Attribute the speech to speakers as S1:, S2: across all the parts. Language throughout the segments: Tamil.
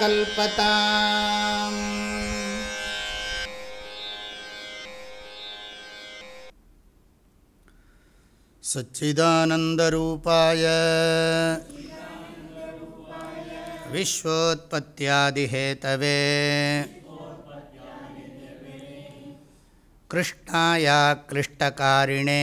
S1: कल्पताम्। सच्चिदानन्दरूपाय विश्वोत्पत्त्यादिहेतवे कृष्णाया क्लिष्टकारिणे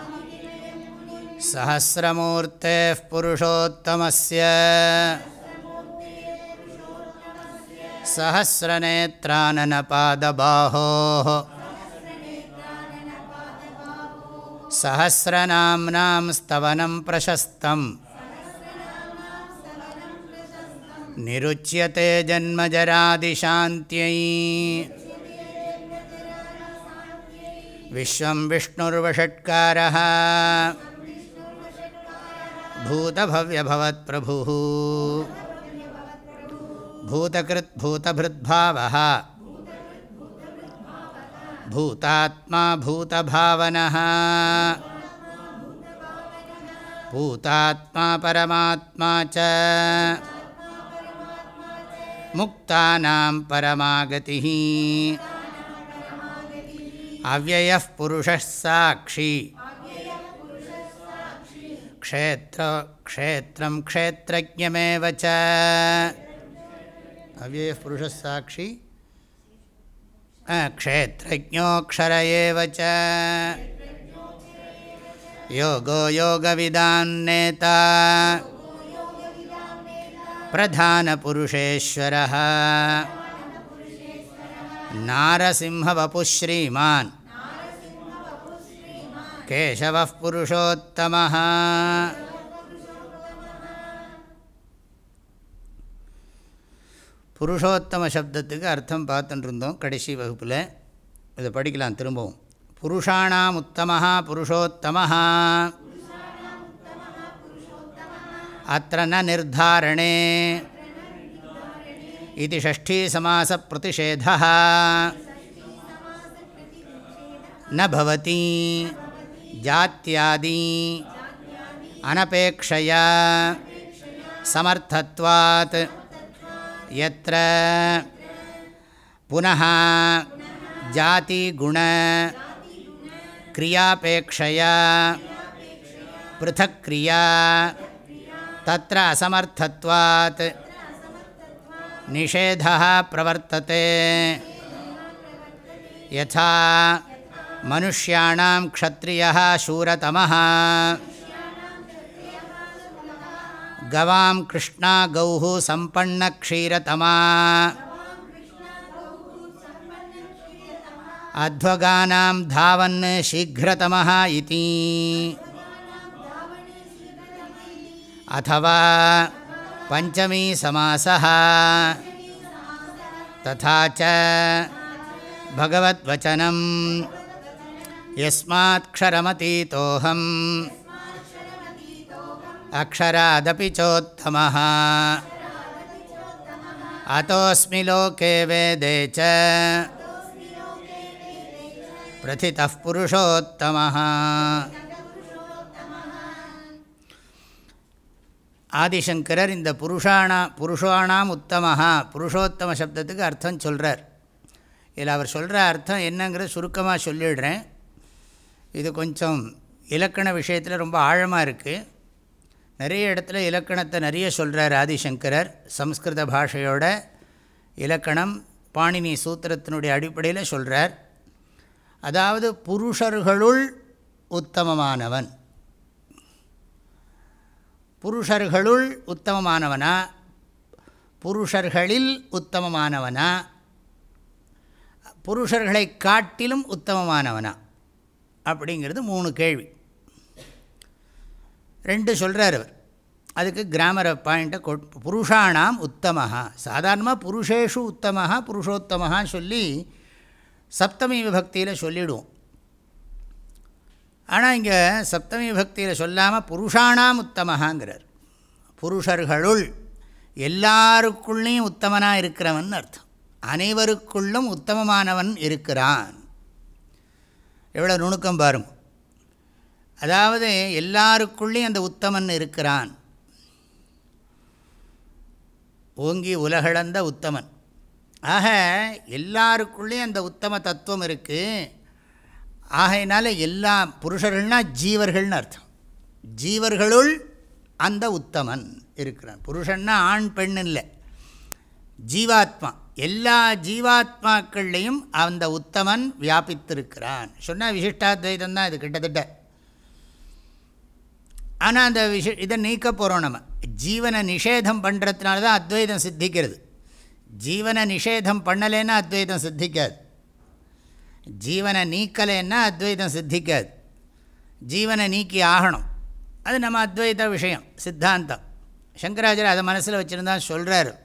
S1: सहस्रमूर्तेः पुरुषोत्तमस्य। सहस्रनेत्राननपादबाहोः। सहस्रनाम्नां स्तवनं प्रशस्तम्। निरुच्यते जन्मजरादिशान्त्यै। विश्वं विष्णुर्वषट्कारः பூதபவ்யபவத் பிரபு பூதகிருத் பூதபிருத்பாவः பூதாத்மா பூதபாவனः பூதாத்மா பரமாத்மா ச முக்தானாம் பரமாகதி அவ்வய புருஷ சாட்சி क्षेत्र क्षेत्रं क्षेत्रज्ञमेव अव्ययः पुरुषः साक्षी। क्षेत्रज्ञोऽक्षर एव च। योगो योगविदान्नेता। प्रधानपुरुषेश्वरः। नारसिंहवपुः श्रीमान् केशवः पुरुषोत्तमः புருஷோத்தம சப்தத்துக்கு அர்த்தம் பார்த்துட்டு இருந்தோம் கடைசி வகுப்பில் இதை படிக்கலாம் திரும்பவும் புருஷாணாம் உத்தமஹா புருஷோத்தமஹா அத்த ந நிர்தாரணே இது ஷஷ்டீ சமாச பிரதிஷேத ந जात्यादि अनपेक्षया समर्थत्वात् यत्र पुनः जातिगुण क्रियापेक्षया पृथक् क्रिया तत्र असमर्थत्वात् निषेधः प्रवर्तते यथा मनुष्याणां क्षत्रियः शूरतमः। गवां कृष्णा गौः सम्पन्नक्षीरतमा अध्वगानां धावन् शीघ्रतमः इति। अथवा पञ्चमी समासः। तथा च भगवद्वचनं यस्मात्क्षरमतीतोऽहम् अक्षरादपि चोत्तमः अतोऽस्मि लोके वेदे च प्रथितः पुरुषोत्तमः ஆதிசங்கரர் இந்த புருஷானா புருஷானாம் உத்தமஹா புருஷோத்தம சப்தத்துக்கு அர்த்தம் சொல்கிறார் இதில் அவர் சொல்கிற அர்த்தம் என்னங்கிறத சுருக்கமாக சொல்லிடுறேன் இது கொஞ்சம் இலக்கண விஷயத்தில் ரொம்ப ஆழமாக இருக்குது நிறைய இடத்துல இலக்கணத்தை நிறைய சொல்கிறார் ஆதிசங்கரர். சம்ஸ்கிருத பாஷையோட இலக்கணம் பாணினி சூத்திரத்தினுடைய அடிப்படையில் சொல்கிறார் அதாவது புருஷர்களுள் உத்தமமானவன். புருஷர்களுள் உத்தமமானவனா? புருஷர்களில் உத்தமமானவனா? புருஷர்களை காட்டிலும் உத்தமமானவனா? அப்படிங்கிறது மூணு கேள்வி. ரெண்டு சொல்கிறார் அவர். அதுக்கு கிராமர பாயிண்ட்டை கொ புருஷானாம் உத்தமஹா. சாதாரணமாக புருஷேஷு உத்தமஹா புருஷோத்தமஹா சொல்லி சப்தமி விபக்தியில் சொல்லிவிடுவோம் ஆனால் இங்கே சப்தமி விபக்தியில் சொல்லாமல் புருஷானாம் உத்தமஹாங்கிறார். புருஷர்களுள் எல்லாருக்குள்ளேயும் உத்தமனாக இருக்கிறவன் அர்த்தம். அனைவருக்குள்ளும் உத்தமமானவன் இருக்கிறான். எவ்வளோ நுணுக்கம் பாருங்க. அதாவது எல்லாருக்குள்ளேயும் அந்த உத்தமன் இருக்கிறான். ஓங்கி உலகளந்த உத்தமன். ஆக எல்லாருக்குள்ளேயும் அந்த உத்தம தத்துவம் இருக்குது ஆகையினால எல்லா புருஷர்கள்னால் ஜீவர்கள்னு அர்த்தம். ஜீவர்களுள் அந்த உத்தமன் இருக்கிறான். புருஷன்னா ஆண் பெண் இல்லை. ஜீவாத்மா. எல்லா ஜீவாத்மாக்கள்லேயும் அந்த உத்தமன் வியாபித்திருக்கிறான். சொன்னால் விசிஷ்டாத்வைதம் தான் இது கிட்டத்தட்ட. ஆனால் அந்த விஷ இதை நீக்க போகிறோம் நம்ம. ஜீவனை நிஷேதம் பண்ணுறதுனால தான் அத்வைதம் சித்திக்கிறது. ஜீவனை நிஷேதம் பண்ணலைன்னா அத்வைதம் சித்திக்காது. ஜீவனை நீக்கலைன்னா அத்வைதம் சித்திக்காது. ஜீவனை நீக்கி ஆகணும். அது நம்ம அத்வைத விஷயம் சித்தாந்தம். சங்கராச்சாரியர் அதை மனசில் வச்சுருந்தா சொல்கிறாரு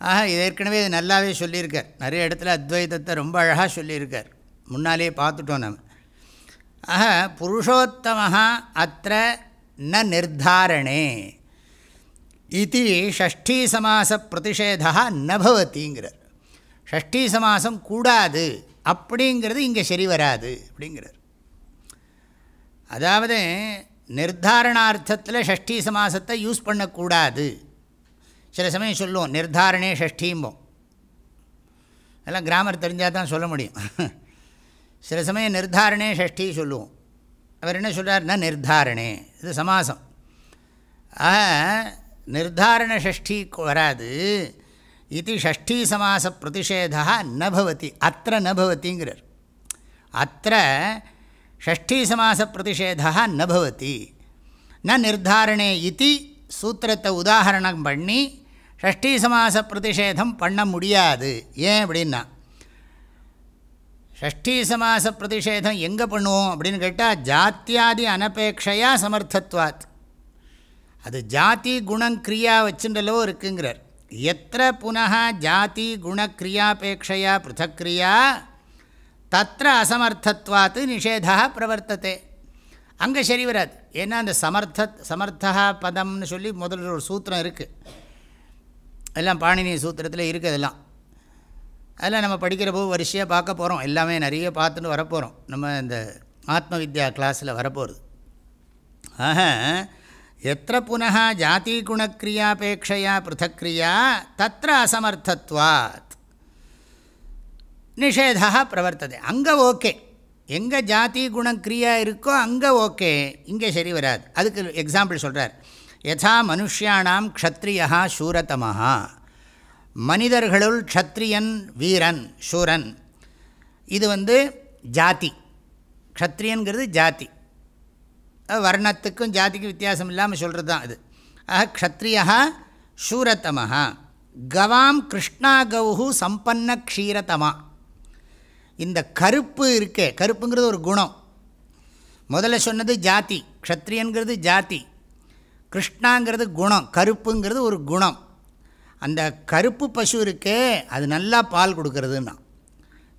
S1: ஆக ஏற்கனவே இது நல்லாவே சொல்லியிருக்கார். நிறைய இடத்துல அத்வைதத்தை ரொம்ப அழகாக சொல்லியிருக்கார். முன்னாலே பார்த்துட்டோம் நம்ம ஆக புருஷோத்தம அத்த ந நிர்தாரணே. இது ஷஷ்டி சமாச பிரதிஷேதா நபவத்திங்கிறார் ஷஷ்டி சமாசம் கூடாது அப்படிங்கிறது இங்கே சரி வராது அப்படிங்கிறார். அதாவது நிர்தாரணார்த்தத்தில் ஷஷ்டி சமாசத்தை யூஸ் பண்ணக்கூடாது. சில சமயம் சொல்லுவோம் நிர்தாரணே ஷஷ்டிம்போம். அதெல்லாம் கிராமர் தெரிஞ்சால் தான் சொல்ல முடியும். சில சமயம் நிர்தாரணே ஷஷ்டி சொல்லுவோம். அவர் என்ன சொல்கிறார்னா நிர்தாரணே. இது சமாசம். ஆக நிர்தாரண ஷஷ்டி வராது. இது ஷஷ்டி சமாச பிரதிஷேதா நபவதி அத்த நபவதிங்கிறார் அத்த ஷஷ்டி சமாச பிரதிஷேதா நபவதி ந நிர்தாரணே இது சூத்திரத்தை உதாரணம் பண்ணி ஷஷ்டி சமாச பிரதிஷேதம் பண்ண முடியாது. ஏன் அப்படின்னா ஷஷ்டி சமாச பிரதிஷேதம் எங்கே பண்ணுவோம் அப்படின்னு கேட்டால் ஜாத்தியாதி அனபேட்சையா சமர்த்தத்வாத். அது ஜாதி குணங்கிரியா வச்சுன்றலோ இருக்குங்கிறார். எத்தனை புனः ஜாதி குணக்ரியாபேட்சையா பிருத்தக்ரியா தத்திர அசமர்த்தத்வாத்து நிஷேதா பிரவர்த்தத்தை அங்கே சரி வராது. ஏன்னா அந்த சமர்த்த சமர்த்தா பதம்னு சொல்லி முதல்ல ஒரு சூத்திரம் இருக்குது எல்லாம் பாணினி சூத்திரத்தில் இருக்குது அதெல்லாம். அதெல்லாம் நம்ம படிக்கிற போது வரிசையாக பார்க்க போகிறோம் எல்லாமே நிறைய பார்த்துட்டு வரப்போகிறோம் நம்ம இந்த ஆத்ம வித்யா கிளாஸில் வரப்போகிறது ஆக எத்த புனக ஜாதி குணக்கிரியாபேட்சையா பிருத்தக்ரியா தத்திர அசமர்த்தத்வாத். நிஷேதா பிரவர்த்தது. அங்கே ஓகே. எங்கே ஜாதி குணக்கிரியா இருக்கோ அங்கே ஓகே. இங்கே சரி வராது. அதுக்கு எக்ஸாம்பிள் சொல்கிறார் யதா மனுஷியானாம் க்ஷத்ரியா சூரதமஹா. மனிதர்களுள் க்ஷத்ரியன் வீரன் சூரன். இது வந்து ஜாதி. க்ஷத்ரியன்கிறது ஜாதி. வர்ணத்துக்கும் ஜாதிக்கும் வித்தியாசம் இல்லாமல் சொல்கிறது தான் இது. ஆக க்ஷத்ரியா சூரத்தமஹா கவாம் கிருஷ்ணா கவுஹு சம்பன்ன க்ஷீரதமா. இந்த கருப்பு இருக்கே. கருப்புங்கிறது ஒரு குணம். முதல்ல சொன்னது ஜாதி. க்ஷத்ரியன்கிறது ஜாதி. கிருஷ்ணாங்கிறது குணம் கருப்புங்கிறது ஒரு குணம். அந்த கருப்பு பசு இருக்கே அது நல்லா பால் கொடுக்கறதுன்னா.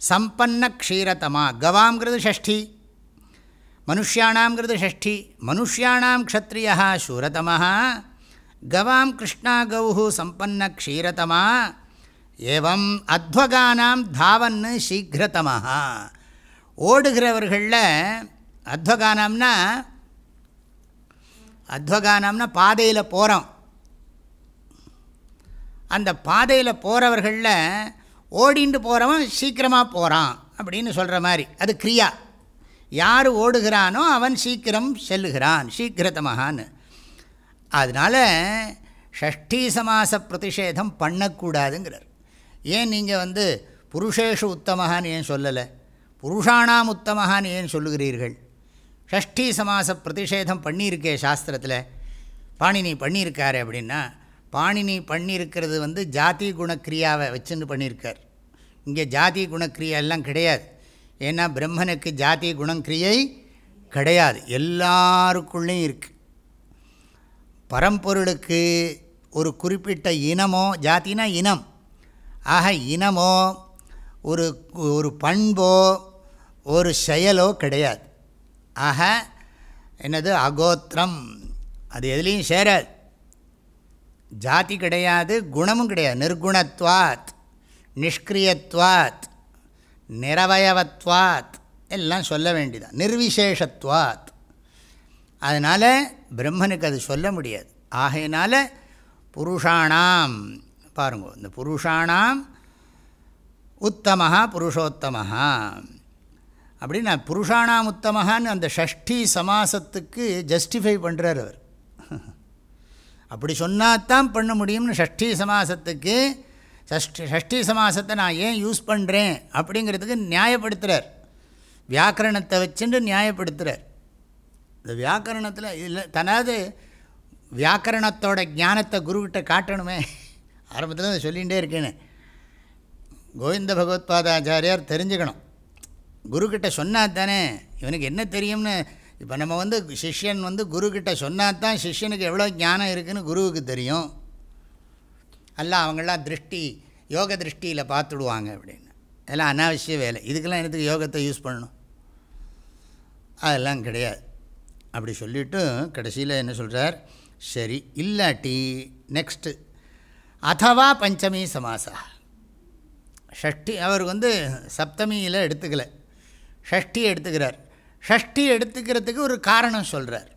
S1: சம்பன்ன க்ஷீரதமா கவாங்கிறது ஷஷ்டி. மனுஷியானாங்கிறது ஷஷ்டி மனுஷியானாம் க்ஷத்ரியா சூரதமா கவாம் கிருஷ்ணா கௌஹு சம்பன்ன க்ஷீரதமா ஏவம் அத்வகானாம் தாவன்னு சீக்கிரதமாக ஓடுகிறவர்களில் அத்வகானம்னா அத்வகானம்னா பாதையில் போகிறோம் அந்த பாதையில் போகிறவர்களில் ஓடிண்டு போகிறவன் சீக்கிரமாக போகிறான் அப்படின்னு சொல்கிற மாதிரி. அது கிரியா. யார் ஓடுகிறானோ அவன் சீக்கிரம் செல்லுகிறான் சீக்கிரத்தமகான்னு அதனால் ஷஷ்டி சமாச பிரதிஷேதம் பண்ணக்கூடாதுங்கிறார். ஏன் நீங்கள் வந்து புருஷேஷு உத்தமகான்னு ஏன் சொல்லலை? புருஷானாம் உத்தமகான்னு ஏன் சொல்லுகிறீர்கள்? ஷஷ்டி சமாச பிரதிஷேதம் பண்ணியிருக்கே சாஸ்திரத்தில். பாணினி பண்ணியிருக்காரு அப்படின்னா பாணினி பண்ணியிருக்கிறது வந்து ஜாதி குணக்கிரியாவை வச்சுன்னு பண்ணியிருக்கார். இங்கே ஜாதி குணக்கிரியா எல்லாம் கிடையாது. ஏன்னா பிரம்மனுக்கு ஜாதி குணக்கிரியை கிடையாது. எல்லாருக்குள்ளேயும் இருக்குது பரம்பொருளுக்கு ஒரு குறிப்பிட்ட இனமோ ஜாத்தினா இனம். ஆக இனமோ ஒரு ஒரு பண்போ ஒரு செயலோ கிடையாது. ஆக என்னது அகோத்திரம். அது எதுலேயும் சேராது. ஜாதி கிடையாது குணமும் கிடையாது. நிர்குணத்வாத் நிஷ்கிரியத்வாத் நிரவயவத்வாத் எல்லாம் சொல்ல வேண்டியதான் நிர்விசேஷத்வாத். அதனால் பிரம்மனுக்கு அது சொல்ல முடியாது. ஆகையினால புருஷானாம் பாருங்க இந்த புருஷானாம் உத்தமாக புருஷோத்தமாக அப்படின்னு நான் புருஷானாம் அந்த ஷஷ்டி சமாசத்துக்கு ஜஸ்டிஃபை பண்ணுறார் அவர். அப்படி சொன்னாதான் பண்ண முடியும்னு ஷஷ்டி சமாசத்துக்கு ஷஷ்டி ஷஷ்டி சமாசத்தை நான் ஏன் யூஸ் பண்ணுறேன் அப்படிங்கிறதுக்கு நியாயப்படுத்துகிறார் வியாக்கரணத்தை வச்சுட்டு நியாயப்படுத்துகிறார் இந்த வியாக்கரணத்தில் இல்லை தனாவது வியாக்கரணத்தோட ஞானத்தை குருக்கிட்ட காட்டணுமே. ஆரம்பத்தில் அதை சொல்லிகிட்டே இருக்கேன்னு கோவிந்த பகவத்பாதாச்சாரியார் தெரிஞ்சுக்கணும். குருக்கிட்ட சொன்னா தானே இவனுக்கு என்ன தெரியும்னு? இப்போ நம்ம வந்து சிஷ்யன் வந்து குருக்கிட்ட சொன்னா தான் சிஷ்யனுக்கு எவ்வளோ ஞானம் இருக்குதுன்னு குருவுக்கு தெரியும். அல்ல அவங்களாம் திருஷ்டி யோக திருஷ்டியில் பார்த்துடுவாங்க அப்படின்னு. அதெல்லாம் அனாவசிய வேலை. இதுக்கெல்லாம் எனக்கு யோகத்தை யூஸ் பண்ணணும்? அதெல்லாம் கிடையாது. அப்படி சொல்லிவிட்டு கடைசியில் என்ன சொல்கிறார் சரி இல்லாட்டி நெக்ஸ்ட்டு அதவா பஞ்சமி சமாசா. ஷஷ்டி அவர் வந்து சப்தமியில் எடுத்துக்கலை. ஷஷ்டி எடுத்துக்கிறார். ஷஷ்டி எடுத்துக்கிறதுக்கு ஒரு காரணம் சொல்கிறார்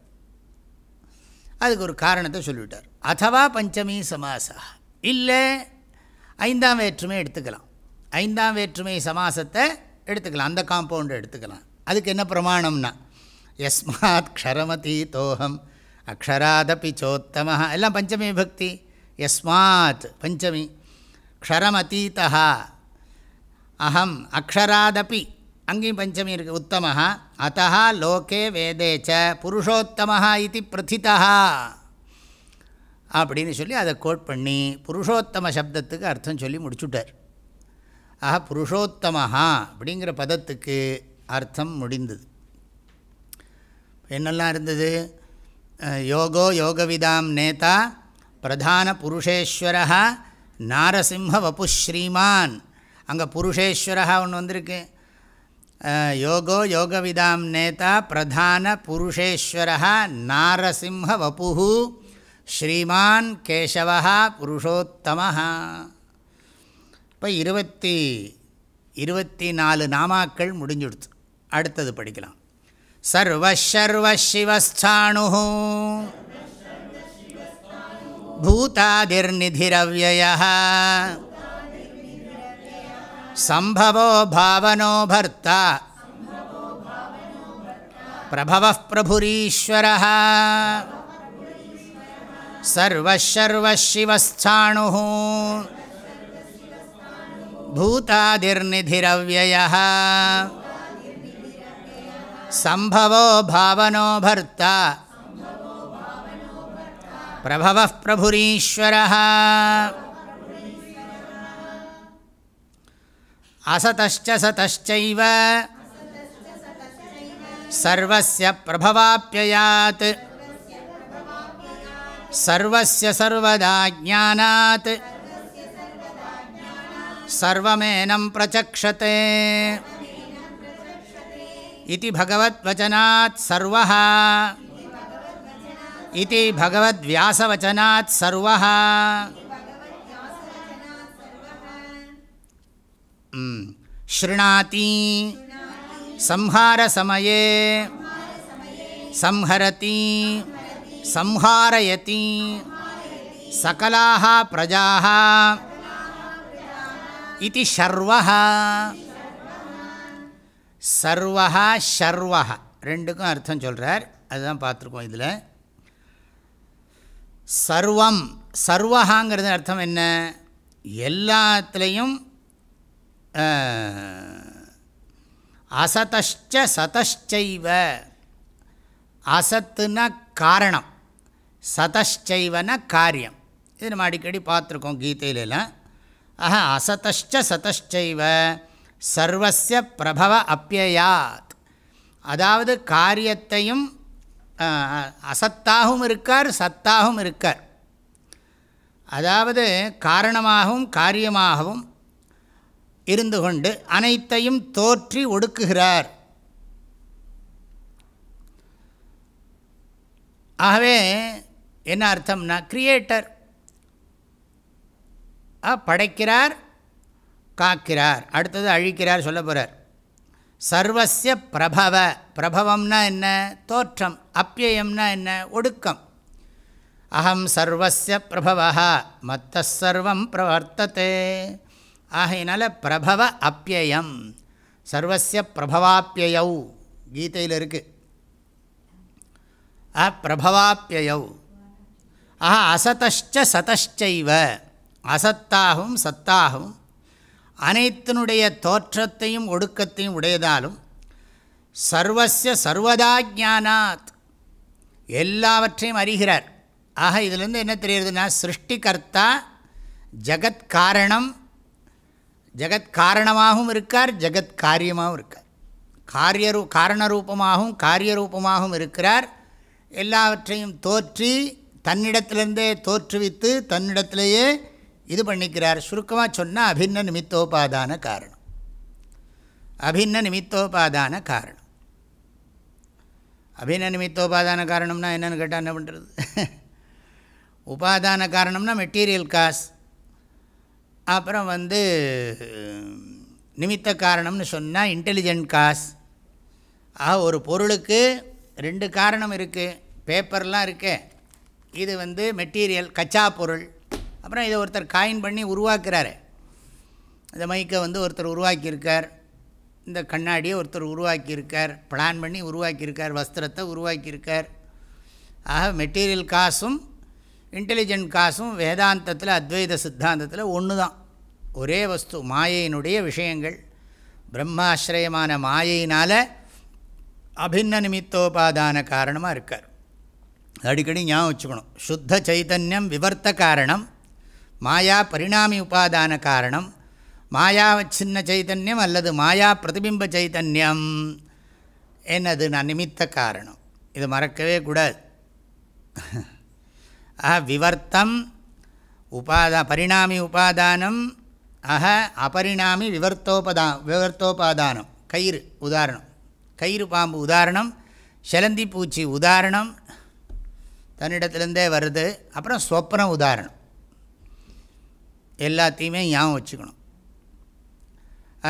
S1: அதுக்கு ஒரு காரணத்தை சொல்லிவிட்டார். அதுவா பஞ்சமி சமாசா இல்லை ஐந்தாம் வேற்றுமை எடுத்துக்கலாம். ஐந்தாம் வேற்றுமை சமாசத்தை எடுத்துக்கலாம். அந்த காம்பவுண்டை எடுத்துக்கலாம். அதுக்கு என்ன பிரமாணம்னா எஸ்மாத் க்ஷரமதி தோஹம் அக்ஷராதபி சோத்தம எல்லாம் பஞ்சமி பக்தி. எஸ்மாத் பஞ்சமி க்ஷரமதீதா அகம் அக்ஷராதபி அங்கேயும் பஞ்சமி இருக்குது உத்தம அத்தா லோகே வேதே ச புருஷோத்தம இது பிரதிதா அப்படின்னு சொல்லி அதை கோட் பண்ணி புருஷோத்தம சப்தத்துக்கு அர்த்தம் சொல்லி முடிச்சுட்டார். ஆஹா புருஷோத்தமஹா அப்படிங்கிற பதத்துக்கு அர்த்தம் முடிந்தது. என்னெல்லாம் இருந்தது? யோகோ யோகவிதாம் நேதா பிரதான புருஷேஸ்வர நாரசிம்ம வபு ஸ்ரீமான் அங்கே புருஷேஸ்வரா ஒன்று வந்திருக்கு. யோகோ யோகவிதாம் நேதா பிரதான புருஷேஸ்வர நாரசிம்ம வபு ஸ்ரீமான் கேசவா புருஷோத்தம இப்போ இருபத்தி இருபத்தி நாலு நாமாக்கள் முடிஞ்சுடுத்து அடுத்தது படிக்கலாம். சர்வசர்வசிவஸ்தானு பூதாதிர்நிதிரவ்யய சம்பவோ பாவனோ பர்த்தா பிரபவ பிரபுரீஸ்வர சர்வசர்வசிவஸ்தானு பூதாதிர்நிதிரவ்யய சம்பவோ பாவனோ பர்த்தா பிரபவ பிரபுரீஸ்வர அசதச்ச சதச்சைவ சர்வஸ்ய பிரபவாப்பியாத் சர்வஸ்ய சர்வதா ஜானாத் சர்வமேனம் பிரச்சக்ஷதே इति भगवद्वचनात् सर्वः इति भगवद्व्यासवचनात् सर्वः ஸ்ருணாதி. சம்ஹாரசமயே. சம்ஹரதி. சம்ஹாரயதி. சகலாக பிரஜாக இது ஷர்வா சர்வா ஷர்வா ரெண்டுக்கும் அர்த்தம் சொல்கிறார் அதுதான் பார்த்துருக்கோம் இதில். சர்வம் சர்வஹாங்கிறது அர்த்தம் என்ன? எல்லாத்துலேயும் அசதஷ்ட சதஷ்டைவ அசத்துனா காரணம். சதஷ்டைவன காரியம். இது நம்ம அடிக்கடி பார்த்துருக்கோம் கீதையிலலாம் ஆஹா அசதஷ்ட சதஷ்டைவ சர்வசிய பிரபவ அப்பியாத் அதாவது காரியத்தையும் அசத்தாகவும் இருக்கார் சத்தாகவும் இருக்கார். அதாவது காரணமாகவும் காரியமாகவும் இருந்து கொண்டு அனைத்தையும் தோற்றி ஒடுக்குகிறார். ஆகவே என்ன அர்த்தம்னா கிரியேட்டர் படைக்கிறார் காக்கிறார். அடுத்தது அழிக்கிறார் சொல்ல போகிறார் சர்வசிய பிரபவ. பிரபவம்னா என்ன? தோற்றம். அப்பியம்னா என்ன? ஒடுக்கம். அகம் சர்வசிய பிரபவா மத்த சர்வம் பிரவர்த்தத்தை ஆகையினால பிரபவ அப்பியம் சர்வசிய பிரபவாப்பியௌ கீதையில் இருக்குது அ பிரபவாப்பியௌ ஆஹா அசதஷ்ட சதஷ்டைவ அசத்தாகவும் சத்தாகவும் அனைத்தினுடைய தோற்றத்தையும் ஒடுக்கத்தையும் உடையதாலும் சர்வசிய சர்வதா ஜானாத் எல்லாவற்றையும் அறிகிறார். ஆக இதிலேருந்து என்ன தெரிகிறதுனா சிருஷ்டிகர்த்தா ஜகத்காரணம் ஜெகத் காரணமாகவும் இருக்கார் ஜெகத் காரியமாகவும் இருக்கார். காரியரூ காரணரூபமாகவும் காரியரூபமாகவும் இருக்கிறார். எல்லாவற்றையும் தோற்றி தன்னிடத்திலிருந்தே தோற்றுவித்து தன்னிடத்திலேயே இது பண்ணிக்கிறார். சுருக்கமாக சொன்னால் அபின்ன நிமித்தோபாதான காரணம். அபின்ன நிமித்தோபாதான காரணம். அபின்ன நிமித்தோபாதான காரணம்னா என்னென்னு கேட்டால் என்ன பண்ணுறது உபாதான காரணம்னா மெட்டீரியல் காஸ் அப்புறம் வந்து நிமித்த காரணம்னு சொன்னால் இன்டெலிஜென்ட் காஸ் ஆக ஒரு பொருளுக்கு ரெண்டு காரணம் இருக்குது பேப்பர்லாம் இருக்கே. இது வந்து மெட்டீரியல் கச்சா பொருள். அப்புறம் இதை ஒருத்தர் காயின் பண்ணி உருவாக்குறாரு. இந்த மைக்கை வந்து ஒருத்தர் உருவாக்கியிருக்கார். இந்த கண்ணாடியை ஒருத்தர் உருவாக்கியிருக்கார். பிளான் பண்ணி உருவாக்கியிருக்கார். வஸ்திரத்தை உருவாக்கியிருக்கார். ஆக மெட்டீரியல் காசும் இன்டெலிஜென்ட் காசும் வேதாந்தத்தில் அத்வைத சித்தாந்தத்தில் ஒன்று தான் ஒரே வஸ்து மாயையினுடைய விஷயங்கள். பிரம்மாசிரயமான மாயையினால் அபின்ன நிமித்தோபாதான காரணமாக இருக்கார். அடிக்கடி ஞாபகம் வச்சுக்கணும். சுத்த சைத்தன்யம் விவர்த்த காரணம் மாயா பரிணாமி உபாதான காரணம் மாயா சின்ன சைத்தன்யம் அல்லது மாயா பிரதிபிம்ப சைத்தன்யம் என்னது? நான் நிமித்த காரணம். இது மறக்கவே கூடாது. ஆஹ விவர்த்தம் உபாதா பரிணாமி உபாதானம் அஹ அபரிணாமி விவர்த்தோபதா விவர்த்தோபாதானம். கயிறு உதாரணம். கயிறு பாம்பு உதாரணம். செலந்தி பூச்சி உதாரணம். தன்னிடத்துலேருந்தே வருது. அப்புறம் சொப்னம் உதாரணம். எல்லாத்தையுமே ஞாபகம் வச்சுக்கணும்.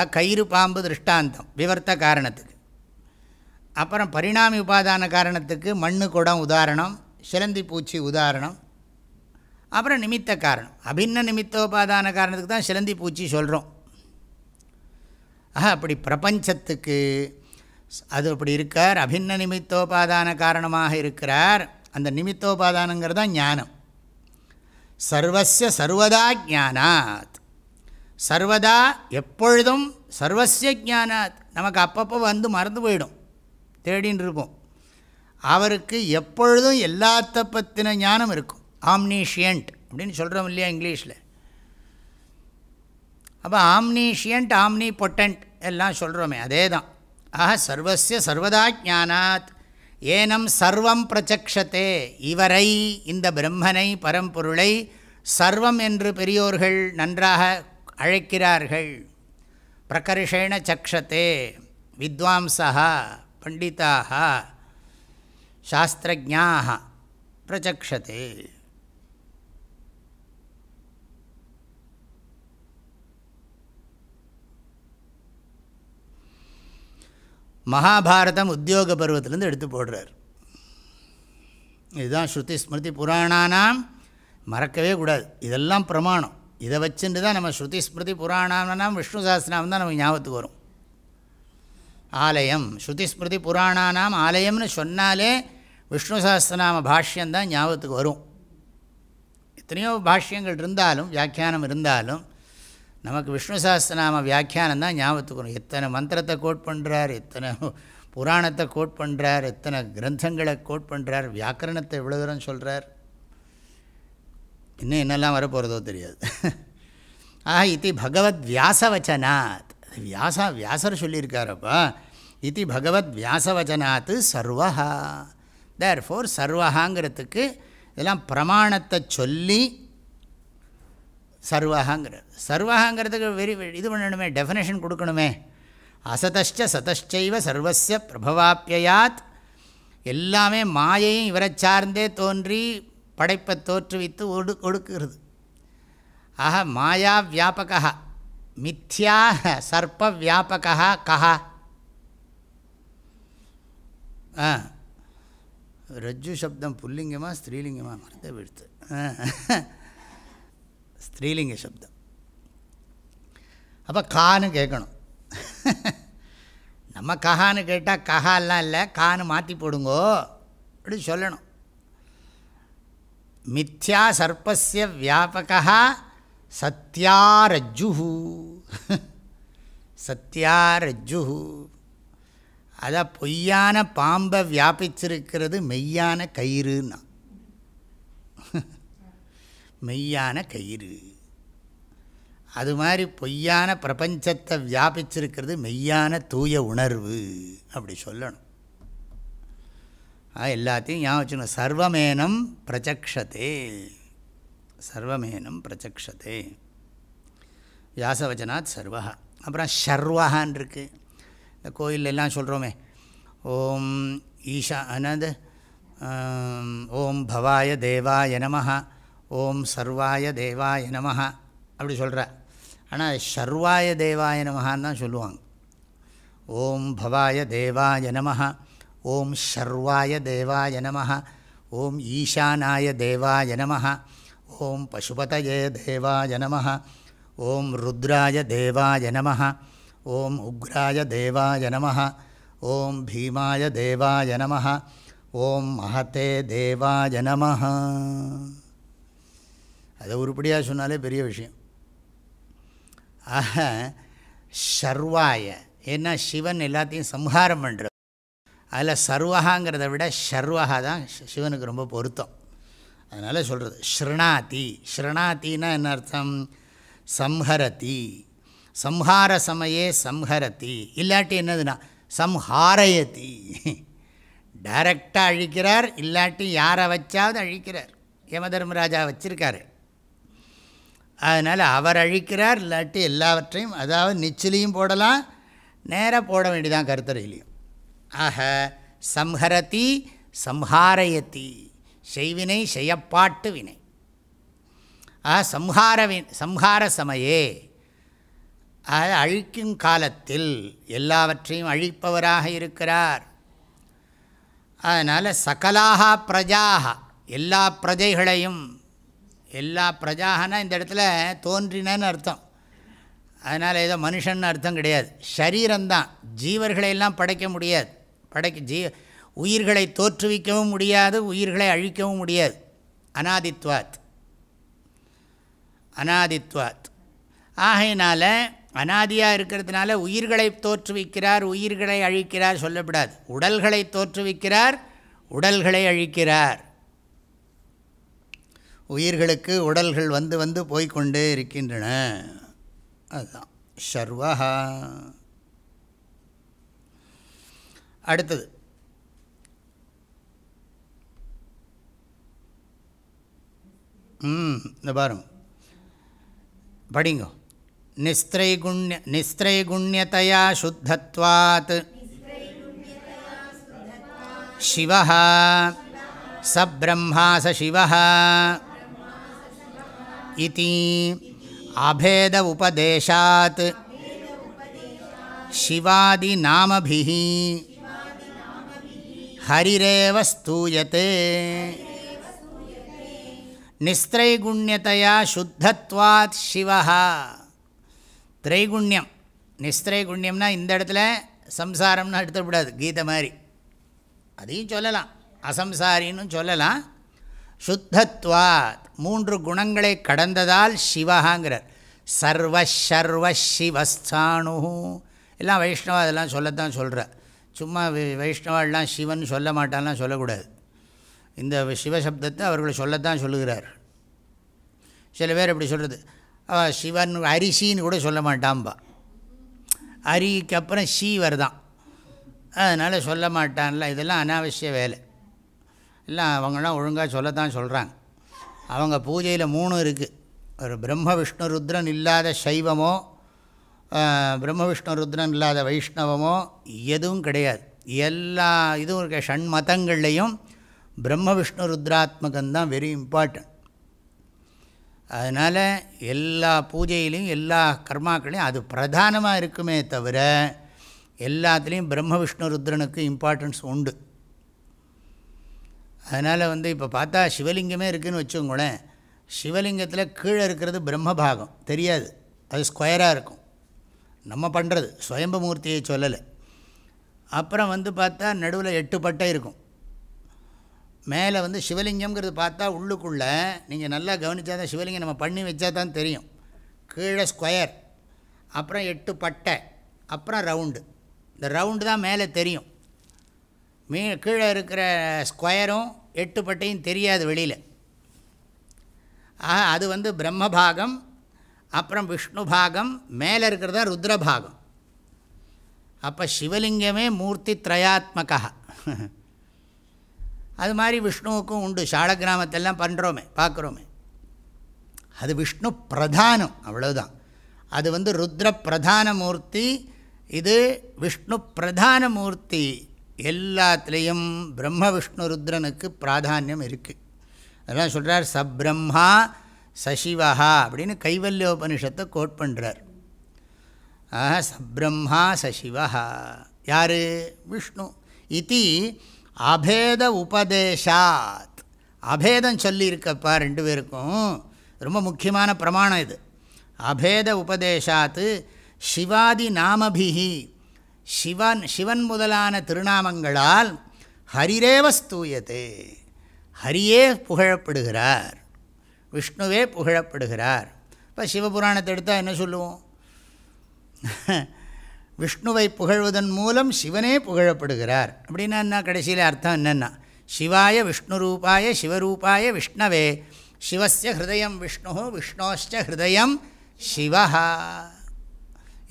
S1: கயிறு பாம்பு திருஷ்டாந்தம் விவர்த்த காரணத்துக்கு. அப்புறம் பரிணாமி உபாதான காரணத்துக்கு மண்ணு குடம் உதாரணம். சிலந்தி பூச்சி உதாரணம். அப்புறம் நிமித்த காரணம் அபின்ன நிமித்தோபாதான காரணத்துக்கு தான் சிலந்தி பூச்சி சொல்கிறோம் ஆஹா அப்படி பிரபஞ்சத்துக்கு அது அப்படி இருக்கார். அபின்ன நிமித்தோபாதான காரணமாக இருக்கிறார். அந்த நிமித்தோபாதானங்கிறது தான் ஞானம். சர்வசிய சர்வதா ஜானாத் சர்வதா எப்பொழுதும் சர்வசிய ஜானாத் நமக்கு அப்பப்போ வந்து மறந்து போயிடும். தேடின்னு இருப்போம் அவருக்கு எப்பொழுதும் எல்லாத்த பற்றின ஞானம் இருக்கும். ஆம்னீஷியன்ட் அப்படின்னு சொல்கிறோம் இல்லையா இங்கிலீஷில். அப்போ ஆம்னீஷியன்ட் ஆம்னி பொட்டன்ட் எல்லாம் சொல்கிறோமே அதே தான் ஆஹ சர்வசிய சர்வதா ஜானாத் ஏனம் சர்வம் பிரச்சக்ஷத்தே இவரை இந்த பிரம்மனை பரம்பொருளை சர்வம் என்று பெரியோர்கள் நன்றாக அழைக்கிறார்கள். பிரகர்ஷேண சக்ஷத்தே வித்வாம்சா பண்டிதாக சாஸ்திரஜாக பிரச்சக்ஷத்தே மகாபாரதம் உத்தியோக பருவத்திலேருந்து எடுத்து போடுறார். இதுதான் ஸ்ருதி ஸ்மிருதி புராணானாம். மறக்கவே கூடாது. இதெல்லாம் பிரமாணம். இதை வச்சுட்டு தான் நம்ம ஸ்ருதி ஸ்மிருதி புராணானாம் விஷ்ணு சாஸ்திரம் தான் நமக்கு ஞாபகத்துக்கு வரும். ஆலயம். ஸ்ருதி ஸ்மிருதி புராணானாம் ஆலயம்னு சொன்னாலே விஷ்ணு சாஸ்திரநாம பாஷ்யந்தான் ஞாபகத்துக்கு வரும். எத்தனையோ பாஷ்யங்கள் இருந்தாலும் வியாக்கியானம் இருந்தாலும் நமக்கு விஷ்ணு சாஸ்திரநாம வியாக்கியானம் தான் ஞாபகத்துக்கு வரும். எத்தனை மந்திரத்தை கோட் பண்ணுறார் எத்தனை புராணத்தை கோட் பண்ணுறார் எத்தனை கிரந்தங்களை கோட் பண்ணுறார் வியாக்கரணத்தை எவ்வளோ தூரம் சொல்கிறார் இன்னும் என்னெல்லாம் வரப்போகிறதோ தெரியாது. ஆஹா இது பகவத் வியாசவச்சனாத். வியாசா வியாசர் சொல்லியிருக்காரப்பா. இது பகவத் வியாசவச்சனாத் சர்வஹா. தேர் ஃபோர் சர்வஹாங்கிறதுக்கு இதெல்லாம் பிரமாணத்தை சொல்லி சர்வஹாங்கிறார். சர்வகாங்கிறதுக்கு வெரி இது பண்ணணுமே டெஃபினேஷன் கொடுக்கணுமே. அசதஷ்ட சதஷ்டைவ சர்வசிய பிரபவாப்பியாத் எல்லாமே மாயையும் இவரை சார்ந்தே தோன்றி படைப்பை தோற்றுவித்து ஒடு ஒடுக்குறது ஆக மாயா வியாபகா மித்யா சர்ப்ப வியாபகா கஹா. ஆ. ரஜ்ஜு சப்தம் புல்லிங்கமா ஸ்திரீலிங்கமாக மறந்து விழுத்து ஸ்திரீலிங்க சப்தம். அப்போ கான்னு கேட்கணும். நம்ம கஹான்னு கேட்டால் கஹாலாம் இல்லை கான்னு மாற்றி போடுங்கோ அப்படி சொல்லணும். மித்யா சர்ப்பசிய வியாபகா சத்யாரஜ்ஜு சத்யாரஜ்ஜு அதான் பொய்யான பாம்பை வியாபிச்சிருக்கிறது மெய்யான கயிறுன்னா. மெய்யான கயிறு. அது மாதிரி பொய்யான பிரபஞ்சத்தை வியாபிச்சிருக்கிறது மெய்யான தூய உணர்வு அப்படி சொல்லணும். எல்லாத்தையும் ஞாபகம் வச்சுக்கணும். சர்வமேனம் பிரச்சக்ஷதே. சர்வமேனம் பிரச்சக்ஷதே. வியாசவச்சனாத் சர்வா அப்புறம் ஷர்வகான் இருக்குது இந்த கோயிலெல்லாம் சொல்கிறோமே ஓம் ஈஷா அனது ஓம் பவாய தேவாய நமஹா. ஓம் சர்வாய தேவாய நமஹா. அப்படி சொல்கிற ஆனால் ஷர்வாய தேவாய நமகான்னு தான் சொல்லுவாங்க. ஓம் பவாய தேவாய நம ஓம் ஷர்வாய தேவாய நம ஓம் ஈசானாய தேவாய நம ஓம் பசுபதயே தேவாய நம ஓம் ருத்ராய தேவாய நம ஓம் உக்ராய தேவாய நம ஓம் பீமாய தேவாய நம ஓம் மகத்தே தேவாய நம அதை உருப்படியாக சொன்னாலே பெரிய விஷயம். ஆக ஷர்வாய ஏன்னா சிவன் எல்லாத்தையும் சம்ஹாரம் பண்ணுற அதில் சர்வகாங்கிறத விட ஷர்வகா தான் சிவனுக்கு ரொம்ப பொருத்தம். அதனால் சொல்கிறது ஸ்ருணாதி ஸ்ருணாத்தின்னா என்ன அர்த்தம்? சம்ஹரதி. சம்ஹார சமயே சம்ஹரதி. இல்லாட்டி என்னதுன்னா சம்ஹாரயதி. டைரக்டாக அழிக்கிறார் இல்லாட்டி யாரை வச்சாவது அழிக்கிறார். யமதர்மராஜா வச்சுருக்காரு. அதனால் அவர் அழிக்கிறார் இல்லாட்டி எல்லாவற்றையும் அதாவது நிச்சிலையும் போடலாம் நேராக போட வேண்டியதான் கருத்தரையிலையும். ஆக சம்ஹரதி சம்ஹாரயத்தி செய்வினை செய்யப்பாட்டு வினை. ஆ சம்ஹார வி சம்ஹார சமயே. அழிக்கும் காலத்தில் எல்லாவற்றையும் அழிப்பவராக இருக்கிறார். அதனால் சகலாக பிரஜாக எல்லா பிரஜைகளையும் எல்லா பிரஜாகனா இந்த இடத்துல தோன்றினன்னு அர்த்தம். அதனால் ஏதோ மனுஷன் அர்த்தம் கிடையாது. சரீரம்தான் ஜீவர்களையெல்லாம் படைக்க முடியாது. படைக்க ஜீ உயிர்களை தோற்றுவிக்கவும் முடியாது உயிர்களை அழிக்கவும் முடியாது. அனாதித்வாத். அனாதித்வாத். ஆகையினால் அனாதியாக இருக்கிறதுனால உயிர்களை தோற்றுவிக்கிறார் உயிர்களை அழிக்கிறார் சொல்லப்படாது. உடல்களை தோற்றுவிக்கிறார் உடல்களை அழிக்கிறார். உயிர்களுக்கு உடல்கள் வந்து வந்து போய்கொண்டே இருக்கின்றன. அதுதான். ஷர்வா அடுத்தது. ம் இந்த பாருங்க. படிங்கோ. நிஸ்திரைகுண்ய நிஸ்திரைகுண்யதையா சுத்தத்வாத். சிவா ச பிரம்மா இதி அபேத உபதேசாத் சிவாதிநாமபிः ஹரிரேவ ஸ்தூயத்தே நிஸ்திரைகுண்யத்தையா சுத்தத்வாத் சிவா திரைகுண்யம் நிஸ்திரைகுண்யம்னா இந்த இடத்துல சம்சாரம்னு எடுத்துக்கூடாது கீதை மாதிரி. அதையும் சொல்லலாம். அசம்சாரின்னு சொல்லலாம். சுத்தத்வாத். மூன்று குணங்களை கடந்ததால் சிவகாங்கிறார். சர்வ சர்வ சிவஸ்தானு எல்லாம் வைஷ்ணவா அதெல்லாம் சொல்லத்தான் சொல்கிறார் சும்மா வைஷ்ணவாலாம் சிவன் சொல்ல மாட்டான்லாம் சொல்லக்கூடாது. இந்த சிவசப்தத்தை அவர்களை சொல்லத்தான் சொல்லுகிறார். சில பேர் எப்படி சொல்கிறது சிவன் அரிசின்னு கூட சொல்ல மாட்டான்பா அரிக்கு அப்புறம் ஷீ வருதான் அதனால் சொல்ல மாட்டான்ல. இதெல்லாம் அனாவசிய வேலை. எல்லாம் அவங்களாம் ஒழுங்காக சொல்லத்தான் சொல்கிறாங்க அவங்க பூஜையில் மூணு இருக்குது ஒரு பிரம்ம விஷ்ணு ருத்ரன் இல்லாத சைவமோ பிரம்ம விஷ்ணு ருத்ரன் இல்லாத வைஷ்ணவமோ எதுவும் கிடையாது. எல்லா இதுவும் இருக்க ஷண் மதங்கள்லேயும் பிரம்ம விஷ்ணு ருத்ராத்மகம்தான் வெரி இம்பார்ட்டன்ட் அதனால் எல்லா பூஜையிலையும் எல்லா கர்மாக்களையும் அது பிரதானமாக இருக்குமே தவிர எல்லாத்துலேயும் பிரம்ம விஷ்ணு ருத்ரனுக்கு இம்பார்ட்டன்ஸ் உண்டு. அதனால் வந்து இப்போ பார்த்தா சிவலிங்கமே இருக்குதுன்னு வச்சுக்கோங்களேன். சிவலிங்கத்தில் கீழே இருக்கிறது பிரம்மபாகம். தெரியாது. அது ஸ்கொயராக இருக்கும். நம்ம பண்ணுறது சுயம்பமூர்த்தியை சொல்லலை. அப்புறம் வந்து பார்த்தா நடுவில் எட்டு பட்டை இருக்கும். மேலே வந்து சிவலிங்கம்ங்கிறது பார்த்தா உள்ளுக்குள்ளே நீங்கள் நல்லா கவனித்தா தான் சிவலிங்கம் நம்ம பண்ணி வச்சா தான் தெரியும். கீழே ஸ்கொயர் அப்புறம் எட்டு பட்டை. அப்புறம் ரவுண்டு இந்த ரவுண்டு தான் மேலே தெரியும். மீ கீழே இருக்கிற ஸ்கொயரும் எட்டு பட்டையும் தெரியாது வெளியில். ஆக அது வந்து பிரம்மபாகம் அப்புறம் விஷ்ணு பாகம் மேலே இருக்கிறதா ருத்ரபாகம். அப்போ சிவலிங்கமே மூர்த்தி திரயாத்மகா. அது மாதிரி விஷ்ணுவுக்கும் உண்டு. சால கிராமத்தெல்லாம் பண்ணுறோமே பார்க்குறோமே அது விஷ்ணு பிரதானம் அவ்வளோதான் அது வந்து ருத்ர பிரதான மூர்த்தி இது விஷ்ணு பிரதான மூர்த்தி. எல்லாத்துலேயும் பிரம்ம விஷ்ணு ருத்ரனுக்கு பிராதானியம் இருக்குது அதெல்லாம் சொல்கிறார் சப்ரம்மா சசிவஹா அப்படின்னு கைவல்யோபனிஷத்தை கோட் பண்ணுறார் ஆஹா சப்ரம்மா சசிவஹா. யார்? விஷ்ணு. இது அபேத உபதேசாத் அபேதம் சொல்லியிருக்கப்பா ரெண்டு பேருக்கும். ரொம்ப முக்கியமான பிரமாணம் இது. அபேத உபதேசாத்து சிவாதி நாமபிகி சிவன் சிவன் முதலான திருநாமங்களால் ஹரிரேவஸ்தூயத்தே ஹரியே புகழப்படுகிறார். விஷ்ணுவே புகழப்படுகிறார். இப்போ சிவபுராணத்தை எடுத்தால் என்ன சொல்லுவோம்? விஷ்ணுவை புகழ்வதன் மூலம் சிவனே புகழப்படுகிறார். அப்படின்னா என்ன? கடைசியில் அர்த்தம் என்னென்னா சிவாய விஷ்ணு ரூபாய சிவரூபாய விஷ்ணவே சிவசிய ஹிருதயம் விஷ்ணு விஷ்ணோச்ச ஹிருதயம் சிவஹா.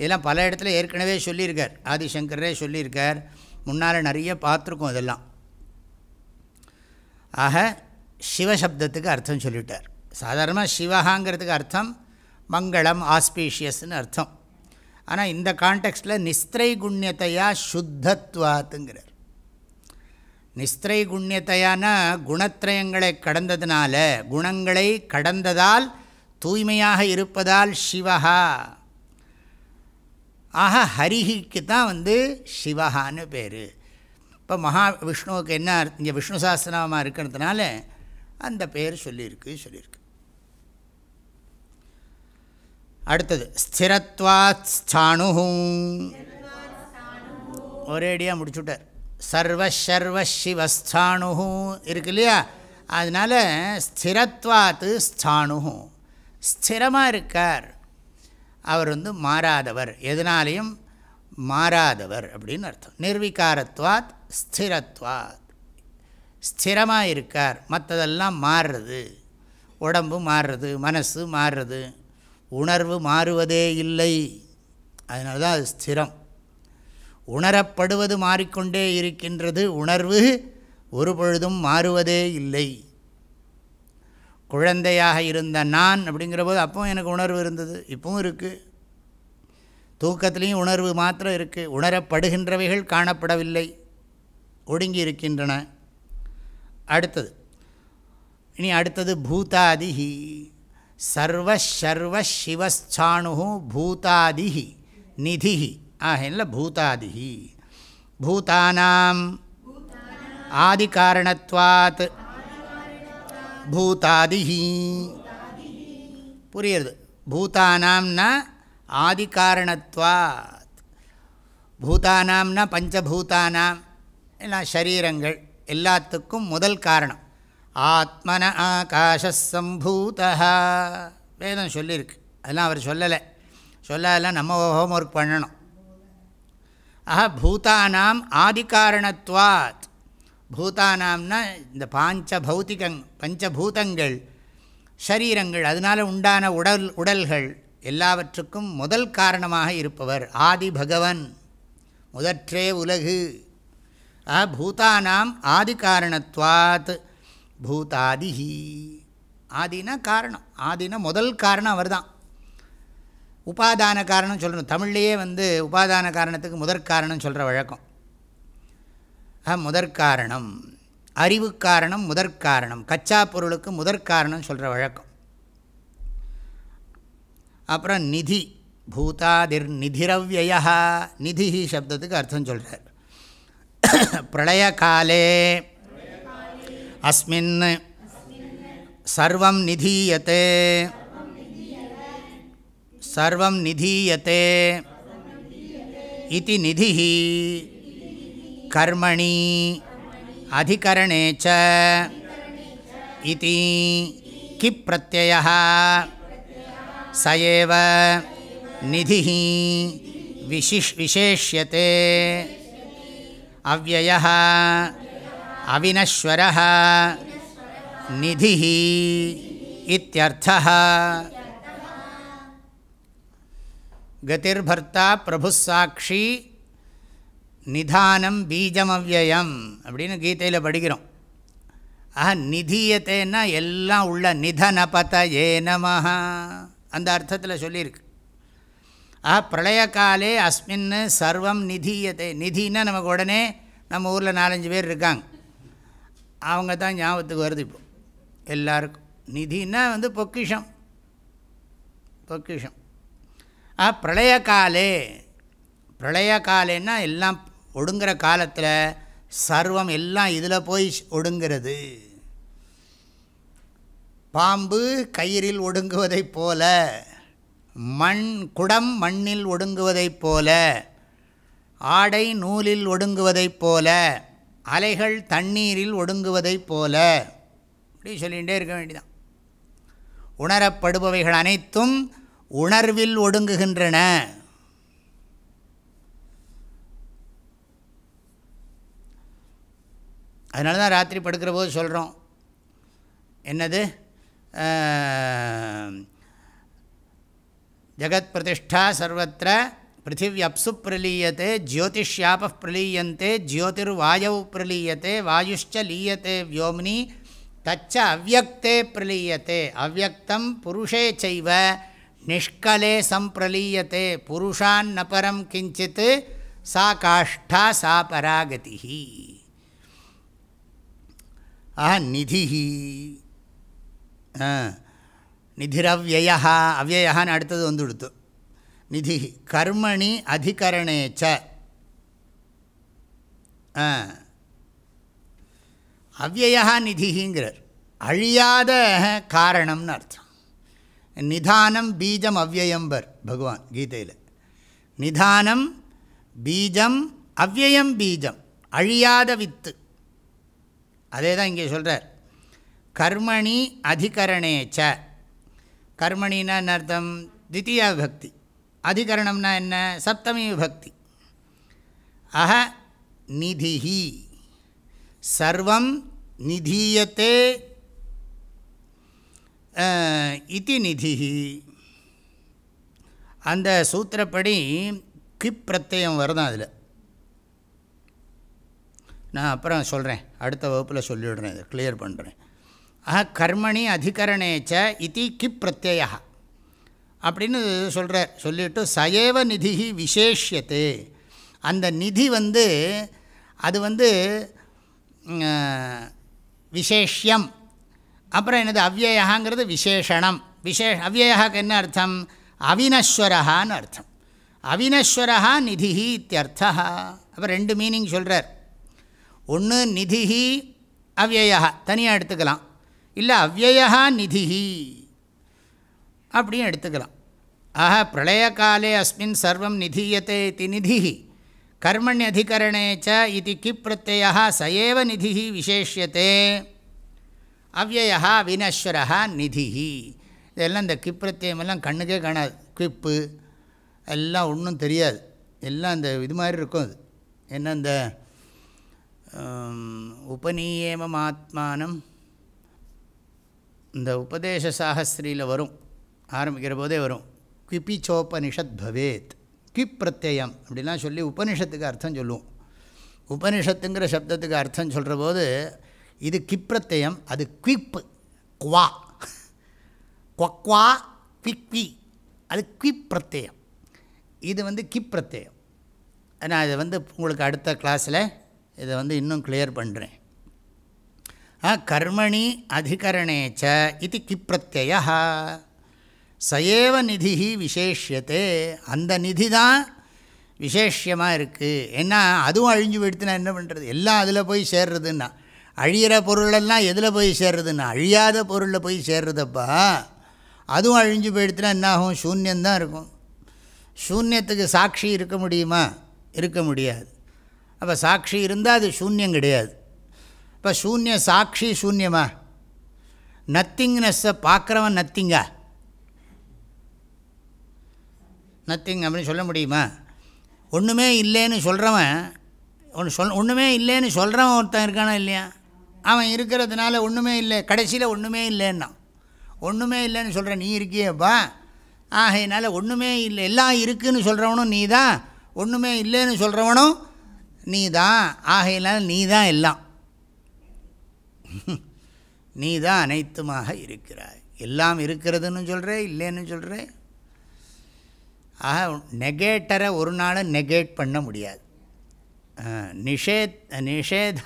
S1: இதெல்லாம் பல இடத்துல ஏற்கனவே சொல்லியிருக்கார். ஆதிசங்கரே சொல்லியிருக்கார். முன்னால் நிறைய பார்த்துருக்கோம் இதெல்லாம். ஆக சிவசப்தத்துக்கு அர்த்தம் சொல்லிட்டார். சாதாரணமாக சிவகாங்கிறதுக்கு அர்த்தம் மங்களம் ஆஸ்பீஷியஸ்னு அர்த்தம். ஆனால் இந்த கான்டெக்ஸ்டில் நிஸ்திரை குண்யத்தையா சுத்தத்வாத்துங்கிறார். நிஸ்திரை குண்யத்தையான குணத்திரயங்களை கடந்ததுனால குணங்களை கடந்ததால் தூய்மையாக இருப்பதால் சிவகா ஆக ஹரிஹிக்கு தான் வந்து சிவஹான்னு பேர். இப்போ மகாவிஷ்ணுவுக்கு என்ன இங்கே விஷ்ணு சாஸ்திரமாக இருக்கிறதுனால அந்த பேர் சொல்லியிருக்கு சொல்லியிருக்கு அடுத்தது ஸ்திரத்வாத் ஸ்தானு ஒரேடியாக முடிச்சுட்டார். சர்வசர்வ சிவஸ்தானு இருக்கு இல்லையா? அதனால் ஸ்திரத்வாத்து ஸ்தானு ஸ்திரமாக இருக்கார். அவர் வந்து மாறாதவர். எதனாலையும் மாறாதவர் அப்படின்னு அர்த்தம். நிர்வீகாரத்வாத் ஸ்திரத்வாத். ஸ்திரமாக இருக்கார். மற்றதெல்லாம் மாறுறது. உடம்பு மாறுறது மனசு மாறுறது. உணர்வு மாறுவதே இல்லை. அதனால தான் அது ஸ்திரம். உணரப்படுவது மாறிக்கொண்டே இருக்கின்றது. உணர்வு ஒரு பொழுதும் மாறுவதே இல்லை. குழந்தையாக இருந்த நான் அப்படிங்கிற போது அப்பவும் எனக்கு உணர்வு இருந்தது. இப்பவும் இருக்குது தூக்கத்துலேயும் உணர்வு மாத்திரம் இருக்குது உணரப்படுகின்றவைகள் காணப்படவில்லை. ஒடுங்கி இருக்கின்றன. அடுத்தது. இனி அடுத்தது பூதாதிஹி. சர்வசர்வ சிவஸ்தானு பூதாதிஹி. நிதிஹி. ஆகல பூதாதிஹி. பூதானாம். ஆதிகாரணத்வாத் பூதாதிஹி. புரியுது பூதானாம்னா ஆதிகாரணத்வாத். பூதானாம்னா பஞ்சபூதானாம். எல்லாம் சரீரங்கள் எல்லாத்துக்கும் முதல் காரணம். ஆத்மன ஆகாஷம்பூதா வேதம் சொல்லியிருக்கு. அதெல்லாம் அவர் சொல்லலை. சொல்லாதெல்லாம் நம்ம ஹோம் ஒர்க் பண்ணணும். ஆஹா பூதானாம் ஆதிகாரணத்வாத். பூதானாம்னா இந்த பாஞ்ச பௌத்திகங் பஞ்சபூதங்கள் சரீரங்கள் அதனால் உண்டான உடல் உடல்கள் எல்லாவற்றுக்கும் முதல் காரணமாக இருப்பவர் ஆதி பகவன் முதற்றே உலகு. ஆ பூதானாம் ஆதி காரணத்வாத் பூதாதிஹி. ஆதினா காரணம். ஆதினா முதல் காரணம் அவர் தான் உபாதான காரணம் சொல்லணும் தமிழ்லேயே வந்து உபாதான காரணத்துக்கு முதற் காரணம் சொல்கிற வழக்கம். முதற்காரணம். அறிவு காரணம் முதற்காரணம் கச்சா பொருளுக்கு முதற்காரணம் சொல்கிற வழக்கம். அப்புறம் நிதி. பூதாதிர் நிதிரவ்யா நிதி சப்தத்துக்கு அர்த்தம் சொல்கிறார் பிரளய காலே. அஸ்மின். சர்வம் நிதீயத்தே சர்வம் நிதீயத்தே இது நிதி கர்மணி அதிகரணே ச இது கிப் பிரத்ய ச நிதி விசிஷ் விசேஷ்யத்தை அவ்வய அவினஸ்வர நிதி இத்தியர்த்த கதிர்பர்த்தா பிரபுசாட்சி நிதானம் பீஜமவ்யயம் அப்படின்னு கீதையில் படிக்கிறோம். ஆஹா நிதியத்தைன்னா எல்லாம் உள்ள நிதனபத ஏ நமஹா அந்த அர்த்தத்தில் சொல்லியிருக்கு. ஆஹா பிரளயக்காலே அஸ்மின்னு அஸ்மின் சர்வம் நிதியத்தை நிதின்னா நமக்கு உடனே நம்ம ஊரில் நாலஞ்சு பேர் இருக்காங்க. அவங்க தான் ஞாபகத்துக்கு வருது இப்போ எல்லாருக்கும். நிதினா வந்து பொக்கிஷம். பொக்கிஷம். ஆ பிரளயக்காலே பிரளயக்காலேன்னா எல்லாம் ஒடுங்கிற காலத்தில் சர்வம் எல்லாம் இதில் போய் ஒடுங்கிறது. பாம்பு கயிறில் ஒடுங்குவதைப் போல மண் குடம் மண்ணில் ஒடுங்குவதைப் போல ஆடை நூலில் ஒடுங்குவதைப் போல அலைகள் தண்ணீரில் ஒடுங்குவதைப் போல அப்படி சொல்லிகிட்டே இருக்க வேண்டியதான் உணரப்படுபவைகள் அனைத்தும் உணர்வில் ஒடுங்குகின்றன. அதனால தான் ராத்திரி படுக்கிற போது சொல்கிறோம் என்னது? ஜகத் பிரதிஷ்டா சர்வத்திர பிருத்திவியப்சு பிரலீயத்தை ஜோதிஷ்யாப பிரலீயந்தே ஜோதிர்வாயவு பிரலீயத்தை வாயுஷ்ச லீயத்தை வியோம்னி தச்ச அவ்வக்தே பிரலீயத்தை அவ்வக்தம் புருஷே செய்வ நிஷ்கலே சம்பிரலீயத்தை புருஷான் நபரம் கிஞ்சித் சா காஷ்டா சா பராகதிஹி. ஆ நிதிஹி நிதிரவ்யா அவ்வயான்னு அடுத்தது வந்து கொடுத்து நிதி கர்மணி அதிகரணேச்ச அவ்வயா நிதிங்கிறார் அழியாத காரணம்னு அர்த்தம் நிதானம் பீஜம் அவ்வயம்பர் பகவான் கீதையில் நிதானம் பீஜம் அவ்வயம் பீஜம் அழியாத வித்து அதே தான் இங்கே சொல்கிறார் கர்மணி அதிகரணேச்ச. கர்மணின்னா என்ன அர்த்தம்? தித்தியா விபக்தி. அதிகரணம்னா என்ன? சப்தமி விபக்தி. அஹ நிதிஹி. சர்வம் நிதீயத்தே இதி நிதிஹி. அந்த சூத்திரப்படி கிப் பிரத்யம் வருதான் அதில். நான் அப்புறம் சொல்கிறேன் அடுத்த வகுப்பில் சொல்லிவிடுறேன் இதை. கிளியர் பண்ணுறேன் ஆஹா கர்மணி அதிகரணேச்ச இது கிப் பிரத்யா அப்படின்னு சொல்கிறார் சொல்லிவிட்டு சயேவ நிதி விசேஷியத்து அந்த நிதி வந்து அது வந்து விசேஷ்யம். அப்புறம் என்னது? அவ்வயாங்கிறது விசேஷணம். விசே அவ்வயாக்கு என்ன அர்த்தம்? அவினஸ்வரகான்னு அர்த்தம். அவினஸ்வரகா நிதி இத்தியர்த்தா அப்புறம் ரெண்டு மீனிங் சொல்கிறார் ஒன்று நிதிஹி அவ்வயா தனியாக எடுத்துக்கலாம். இல்லை அவ்வயா நிதிஹி அப்படியும் எடுத்துக்கலாம். ஆஹா பிரளய காலே அஸ்மின் சர்வம் நிதீயத்தை இது நிதிஹி. கர்மண்யதிகரணே ச இது கிப் பிரத்யா சயேவ நிதிஹி விசேஷியத்தே அவ்வயா வினஸ்வரா நிதிஹி. இதெல்லாம் இந்த கிப் பிரத்யமெல்லாம் கண்ணுக்கே காணாது. கிப்பு எல்லாம் ஒன்றும் தெரியாது. எல்லாம் இந்த இது மாதிரி இருக்கும் அது. என்ன இந்த உபநீயேமம் ஆத்மானம் இந்த உபதேச சாகஸ்திரியில் வரும் ஆரம்பிக்கிற போதே வரும். கிபிச்சோபனிஷத் பவேத் கிப் பிரத்யம் அப்படிலாம் சொல்லி உபனிஷத்துக்கு அர்த்தம் சொல்லுவோம். உபனிஷத்துங்கிற சப்தத்துக்கு அர்த்தம் சொல்கிற போது இது கிப்ரத்தயம் அது குவிப்பு குவா. கொக்வா குவிக்வி அது குவிப் பிரத்யம் இது வந்து கிப் பிரத்யம் நான் இதை வந்து உங்களுக்கு அடுத்த கிளாஸில் இதை வந்து இன்னும் கிளியர் பண்ணுறேன் கர்மணி அதிகரணேச்ச இது கிப்பிரத்ய சயேவ நிதி விசேஷியத்தே அந்த நிதி தான் விசேஷமாக இருக்குது ஏன்னா அதுவும் அழிஞ்சு போயிடுத்துனா என்ன பண்ணுறது எல்லாம் அதில் போய் சேர்றதுன்னா. அழியிற பொருளெல்லாம் எதில் போய் சேர்றதுன்னா? அழியாத பொருளில் போய் சேர்றதப்பா. அதுவும் அழிஞ்சு போயிடுத்துனா என்ன ஆகும்? சூன்யந்தான் இருக்கும். சூன்யத்துக்கு சாட்சி இருக்க முடியுமா? இருக்க முடியாது. அப்போ சாட்சி இருந்தால் அது சூன்யம் கிடையாது. இப்போ சூன்ய சாட்சி சூன்யமா? நத்திங்னஸ்ஸை பார்க்குறவன் நத்திங்கா? நத்திங் அப்படின்னு சொல்ல முடியுமா? ஒன்றுமே இல்லைன்னு சொல்கிறவன் ஒன்று சொல் ஒன்றுமே இல்லைன்னு சொல்கிறவன் ஒருத்தன் இருக்கானா இல்லையா? அவன் இருக்கிறதுனால ஒன்றுமே இல்லை கடைசியில் ஒன்றுமே இல்லைன்னா. ஒன்றுமே இல்லைன்னு சொல்கிற நீ இருக்கியப்பா ஆகையினால ஒன்றுமே இல்லை எல்லாம் இருக்குதுன்னு சொல்கிறவனும் நீ தான் ஒன்றுமே இல்லைன்னு சொல்கிறவனும் நீ தான் ஆகையினால் நீ தான் எல்லாம். நீ தான் அனைத்துமாக இருக்கிறாய். எல்லாம் இருக்கிறதுன்னு சொல்கிறேன் இல்லைன்னு சொல்கிறேன் ஆக நெகேட்டரை ஒரு நாளும் நெகேட் பண்ண முடியாது. நிஷேத் நிஷேத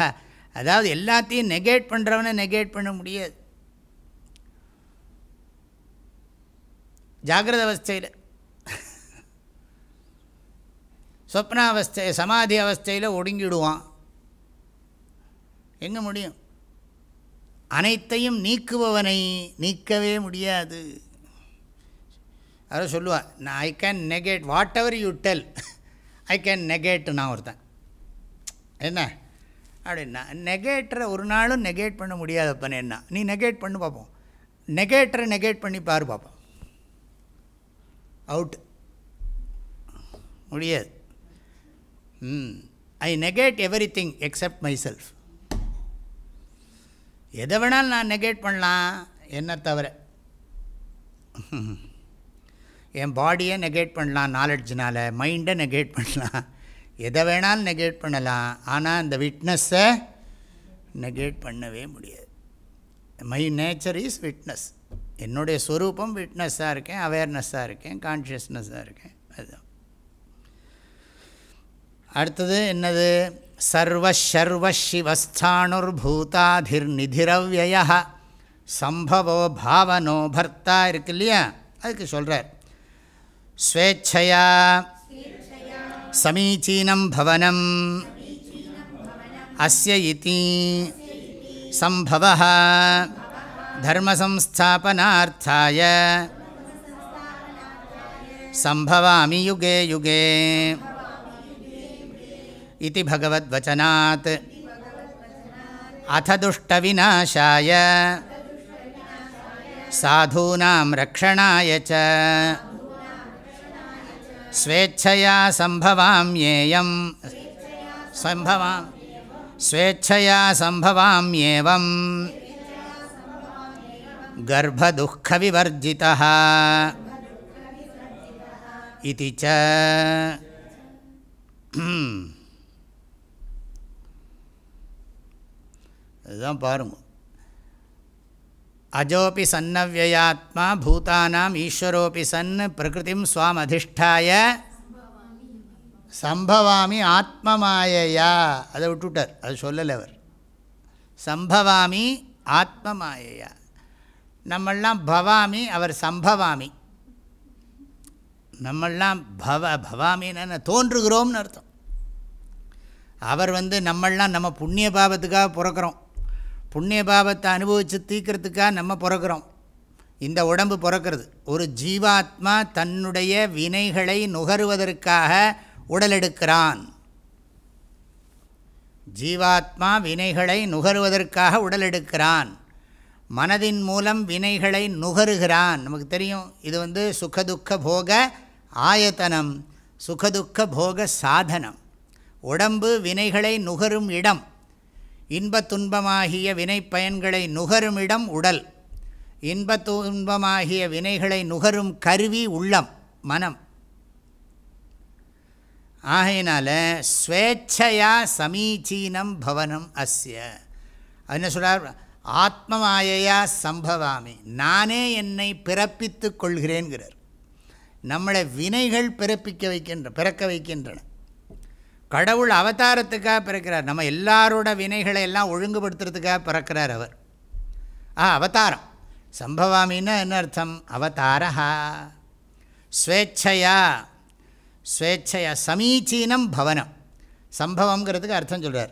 S1: அதாவது எல்லாத்தையும் நெகேட் பண்ணுறவனை நெகேட் பண்ண முடியாது. ஜாகிரத அவஸ்தையில் சொப்னாவஸ்தை சமாதி அவஸ்தையில் ஒடுங்கிடுவான். எங்கே முடியும்? அனைத்தையும் நீக்குபவனை நீக்கவே முடியாது. அதை சொல்லுவாள் நான் I can negate whatever you tell I can negate நான் ஒருத்தன். என்ன? அப்படின்னா நெகேட்டரை ஒரு நாளும் நெகேட் பண்ண முடியாதப்பன்னு என்ன? நீ நெகேட் பண்ணு பார்ப்போம் நெகேட்டரை நெகேட் பண்ணி பாரு பார்ப்போம் அவுட் முடியாது. I negate everything except myself எதை வேணாலும் நான் நெகேட் பண்ணலாம் என்ன தவிர. என் பாடியை நெகேட் பண்ணலாம் நாலெட்ஜினால் மைண்டை நெகேட் பண்ணலாம். எதை வேணாலும் நெகேட் பண்ணலாம் ஆனால் அந்த விட்னஸ்ஸை நெகேட் பண்ணவே முடியாது. மை நேச்சர் இஸ் விட்னஸ் என்னுடைய ஸ்வரூபம் விட்னஸ்ஸாக இருக்கேன் அவேர்னஸ்ஸாக இருக்கேன் கான்ஷியஸ்னஸ்ஸாக இருக்கேன் அதுதான் அடுத்தது என்னது? சர்வஷர்வசிவஸ்தானுர்பூதாதிர்நிதிரவ்யய சம்பவோ பாவனோ பர்த்தா இருக்கு இல்லையா அதுக்கு சொல்கிறார் ஸ்வேச்சையா சமீச்சீனம் பவனம் அஸ்ய இதி சம்பவ தர்மசம்ஸ்தாபனார்த்தாய. சம்பவாமி யுகே யுகே. इति भगवद्वचनात्। अथ दुष्टविनाशाय। साधूनां रक्षणाय च। स्वेच्छया सम्भवाम्येयं सम्भवां। स्वेच्छया सम्भवाम्येवं गर्भदुःखविवर्जितः। इति அதுதான் பாருங்க. அஜோபி சன்னவியாத்மா பூதானாம் ஈஸ்வரோபி சன் பிரகிருதிம் சுவாம் அதிஷ்டாய சம்பவாமி ஆத்மமாயையா. அதை விட்டுட்டார். அது சொல்லலை அவர். சம்பவாமி ஆத்மமாயையா. நம்மெல்லாம் பவாமி அவர் சம்பவாமி. நம்மெல்லாம் பவ பவாமின்னு தோன்றுகிறோம்னு அர்த்தம். அவர் வந்து நம்மெல்லாம் நம்ம புண்ணிய பாபத்துக்காக பிறக்கிறோம். புண்ணிய பாவத்தை அனுபவித்து தீக்கிறதுக்காக நம்ம பிறக்கிறோம். இந்த உடம்பு பிறக்கிறது. ஒரு ஜீவாத்மா தன்னுடைய வினைகளை நுகருவதற்காக உடலெடுக்கிறான். ஜீவாத்மா வினைகளை நுகருவதற்காக உடலெடுக்கிறான். மனதின் மூலம் வினைகளை நுகருகிறான். நமக்கு தெரியும் இது வந்து சுகதுக்க போக ஆயத்தனம் சுகதுக்க போக சாதனம். உடம்பு வினைகளை நுகரும் இடம். இன்பத் துன்பமாகிய வினை பயன்களை நுகருமிடம் உடல். இன்பத் துன்பமாகிய வினைகளை நுகரும் கருவி உள்ளம் மனம். ஆகையினால ஸ்வேச்சையா சமீச்சீனம் பவனம் அஸ்ய. அது என்ன சொல்கிறார் ஆத்மமாயையா சம்பவாமி. நானே என்னை பிறப்பித்து கொள்கிறேன்கிறார். நம்மளை வினைகள் பிறப்பிக்க வைக்கின்ற பிறக்க வைக்கின்றன. கடவுள் அவதாரத்துக்காக பிறக்கிறார். நம்ம எல்லாரோட வினைகளை எல்லாம் ஒழுங்குபடுத்துறதுக்காக பிறக்கிறார் அவர். ஆ அவதாரம். சம்பவாமின்னா என்ன அர்த்தம்? அவதாரா ஸ்வேச்சையா. ஸ்வேச்சையா. சமீச்சீனம் பவனம். சம்பவங்கிறதுக்கு அர்த்தம் சொல்கிறார்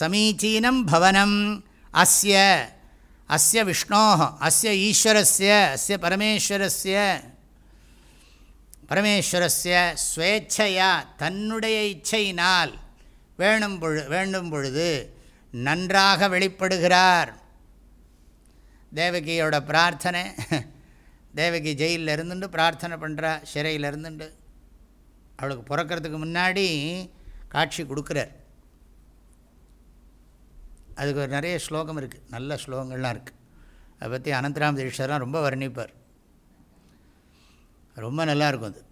S1: சமீச்சீனம் பவனம். அஸ்ய. அஸ்ய விஷ்ணோ அஸ்ய ஈஸ்வரஸ்ய. அஸ்ய பரமேஸ்வரஸ்ய. பரமேஸ்வரஸ்ய ஸ்வேச்சையா தன்னுடைய இச்சையினால் வேணும் பொழு வேண்டும் பொழுது நன்றாக வெளிப்படுகிறார். தேவகியோட பிரார்த்தனை தேவகி ஜெயிலில் இருந்துட்டு பிரார்த்தனை பண்ணுறா சிறையில் இருந்துட்டு அவளுக்கு பிறக்கிறதுக்கு முன்னாடி காட்சி கொடுக்குறார். அதுக்கு ஒரு நிறைய ஸ்லோகம் இருக்குது நல்ல ஸ்லோகங்கள்லாம் இருக்குது அதை பற்றி அனந்தராம் தீட்சரெலாம் ரொம்ப வர்ணிப்பார். ரொம்ப நல்லாயிருக்கும் அது.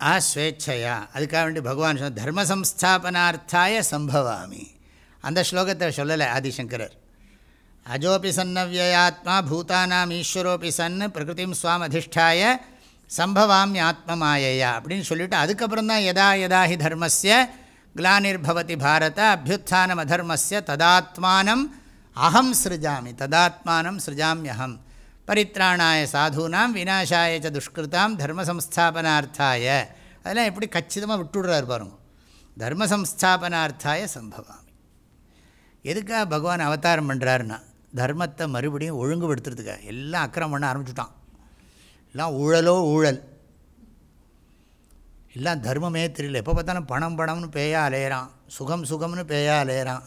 S1: ஆ ஸ்வேச்சையா அதுக்காக வேண்டி பகவான் சொன்ன தர்ம சம்ஸ்தாபனார்த்தாய சம்பவாமி. அந்த ஸ்லோகத்தை சொல்லலை ஆதிசங்கரர். அஜோபி சன்னவியாத்மா பூதானாம் ஈஸ்வரோபி சன் பிரகிருதிம் சுவாம் அதிஷ்டாய சம்பவாமி ஆத்மமாயையா அப்படின்னு சொல்லிவிட்டு அதுக்கப்புறம் தான் எதா யதா ஹி தர்மஸ்ய கிளானிர்பவதி பாரத அபியுத்தானம் அதர்மஸ்ய ததாத்மானம் அகம் சிருஜாமி ததாத்மானம் சிருஜாமியகம் பரித்ராணாய சாதூனாம் விநாசாய ச துஷ்கிருதாம் தர்ம சம்ஸ்தாபனார்த்தாய அதெல்லாம் எப்படி கச்சிதமாக விட்டுடுறாரு பாருங்க. தர்ம சம்ஸ்தாபனார்த்தாய சம்பவாமி. எதுக்காக பகவான் அவதாரம் பண்ணுறாருன்னா தர்மத்தை மறுபடியும் ஒழுங்குபடுத்துறதுக்காக எல்லாம் அக்கிரம் பண்ண ஆரம்பிச்சுட்டான். எல்லாம் ஊழலோ ஊழல். எல்லாம் தர்மமே தெரியல. எப்போ பார்த்தாலும் பணம் பணம்னு பேயா அலையிறான். சுகம் சுகம்னு பேயா அலையிறான்.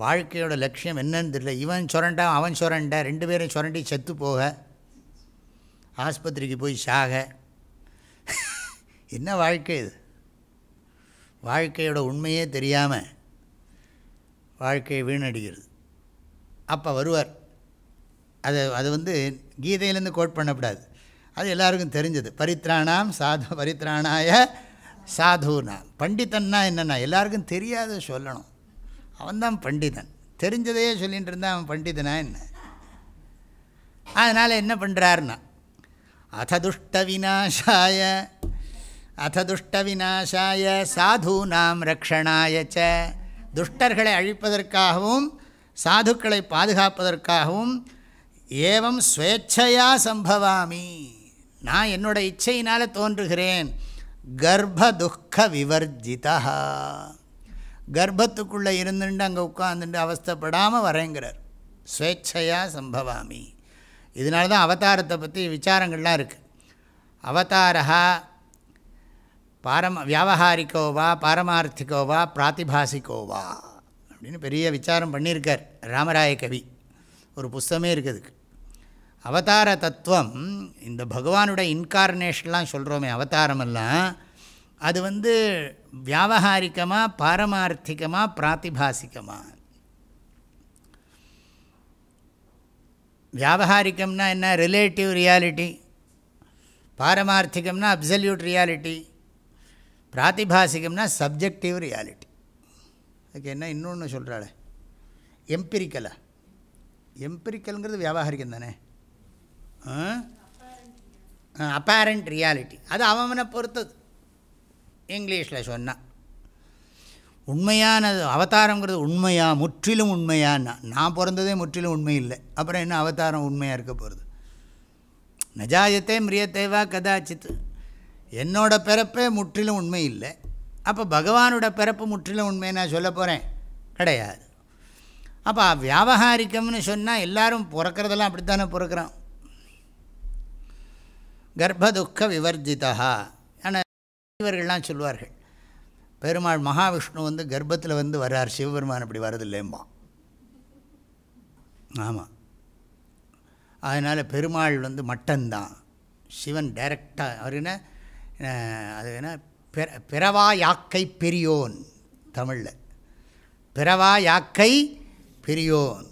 S1: வாழ்க்கையோட லட்சியம் என்னன்னு தெரியல. இவன் சுரண்டா அவன் சுரண்ட ரெண்டு பேரும் சுரண்டி செத்து போக ஆஸ்பத்திரிக்கு போய் சாக. என்ன வாழ்க்கை இது? வாழ்க்கையோட உண்மையே தெரியாமல் வாழ்க்கையை வீணடிக்கிறது. அப்போ வருவார். அது அது வந்து கீதையிலேருந்து கோட் பண்ணக்கூடாது அது எல்லாருக்கும் தெரிஞ்சது. பரித்ராணாம் சாது பரித்ராணாய சாதுனா பண்டிதன்னா என்னென்னா எல்லாருக்கும் தெரியாத சொல்லணும். அவன்தான் பண்டிதன். தெரிஞ்சதையே சொல்லிகிட்டு இருந்தால் அவன் பண்டிதனா என்ன? அதனால் என்ன பண்ணுறாருன்னா அத துஷ்ட விநாசாய அததுஷ்ட விநாசாய சாதுனாம் ரக்ஷணாயச்ச துஷ்டர்களை அழிப்பதற்காகவும் சாதுக்களை பாதுகாப்பதற்காகவும் ஏவம் ஸ்வேச்சையா சம்பவாமி. நான் என்னோட இச்சையினால் தோன்றுகிறேன். கர்ப்ப துக்க விவர்ஜிதா கர்ப்பத்துக்குள்ளே இருந்துட்டு அங்கே உட்காந்துட்டு அவஸ்தப்படாமல் வரேங்கிறார். ஸ்வேச்சையாக சம்பவாமி. இதனால தான் அவதாரத்தை பற்றி விசாரங்கள்லாம் இருக்குது அவதாரா பாரம வியாபகாரிக்கோவா பாரமார்த்திகோவா பிராத்திபாசிக்கோவா அப்படின்னு பெரிய விசாரம் பண்ணியிருக்கார் ராமராய கவி. ஒரு புஸ்தமே இருக்குதுக்கு அவதார தத்துவம் இந்த பகவானோட இன்கார்னேஷன்லாம் சொல்கிறோமே அவதாரமெல்லாம் அது வந்து வியாபகாரிக்கமாக பாரமார்த்திகமாக பிராத்திபாசிக்கமாக வியாபகாரிக்கம்னா என்ன? ரிலேட்டிவ் ரியாலிட்டி பாரமார்த்திகம்னா அப்சல்யூட் ரியாலிட்டி பிராத்திபாசிகம்னா சப்ஜெக்டிவ் ரியாலிட்டி அதுக்கு என்ன இன்னொன்று சொல்கிறாள் எம்பிரிக்கலா எம்பிரிக்கலுங்கிறது வியாபாரிக்கம் தானே? அப்பேரண்ட் ரியாலிட்டி அது அவனை பொறுத்தது. இங்கிலீஷில் சொன்னான் உண்மையானது அவதாரங்கிறது உண்மையா முற்றிலும் உண்மையான்னா நான் பிறந்ததே முற்றிலும் உண்மை இல்லை. அப்புறம் என்ன அவதாரம் உண்மையாக இருக்க போகிறது நஜாயத்தே மிரியத்தேவா கதாச்சித்து என்னோட பிறப்பே முற்றிலும் உண்மை இல்லை. அப்போ பகவானோட பிறப்பு முற்றிலும் உண்மை நான் சொல்ல போகிறேன் கிடையாது. அப்போ வியாபகாரிக்கம்னு சொன்னால் எல்லோரும் பிறக்கிறதெல்லாம் அப்படித்தானே பிறக்கிறோம் கர்ப்பதுக்க விவர்ஜிதா இவர்கள்லாம் சொல்லுவார்கள் பெருமாள் மகாவிஷ்ணு வந்து கர்ப்பத்தில் வந்து வர்றார். சிவபெருமான் அப்படி வரதில்லைம்பா ஆமாம் அதனால் பெருமாள் வந்து மட்டன்தான் சிவன் டைரக்டாக அவர் என்ன அது என்ன பிற பிறவா யாக்கை பெரியோன் தமிழில். பிறவா யாக்கை பெரியோன்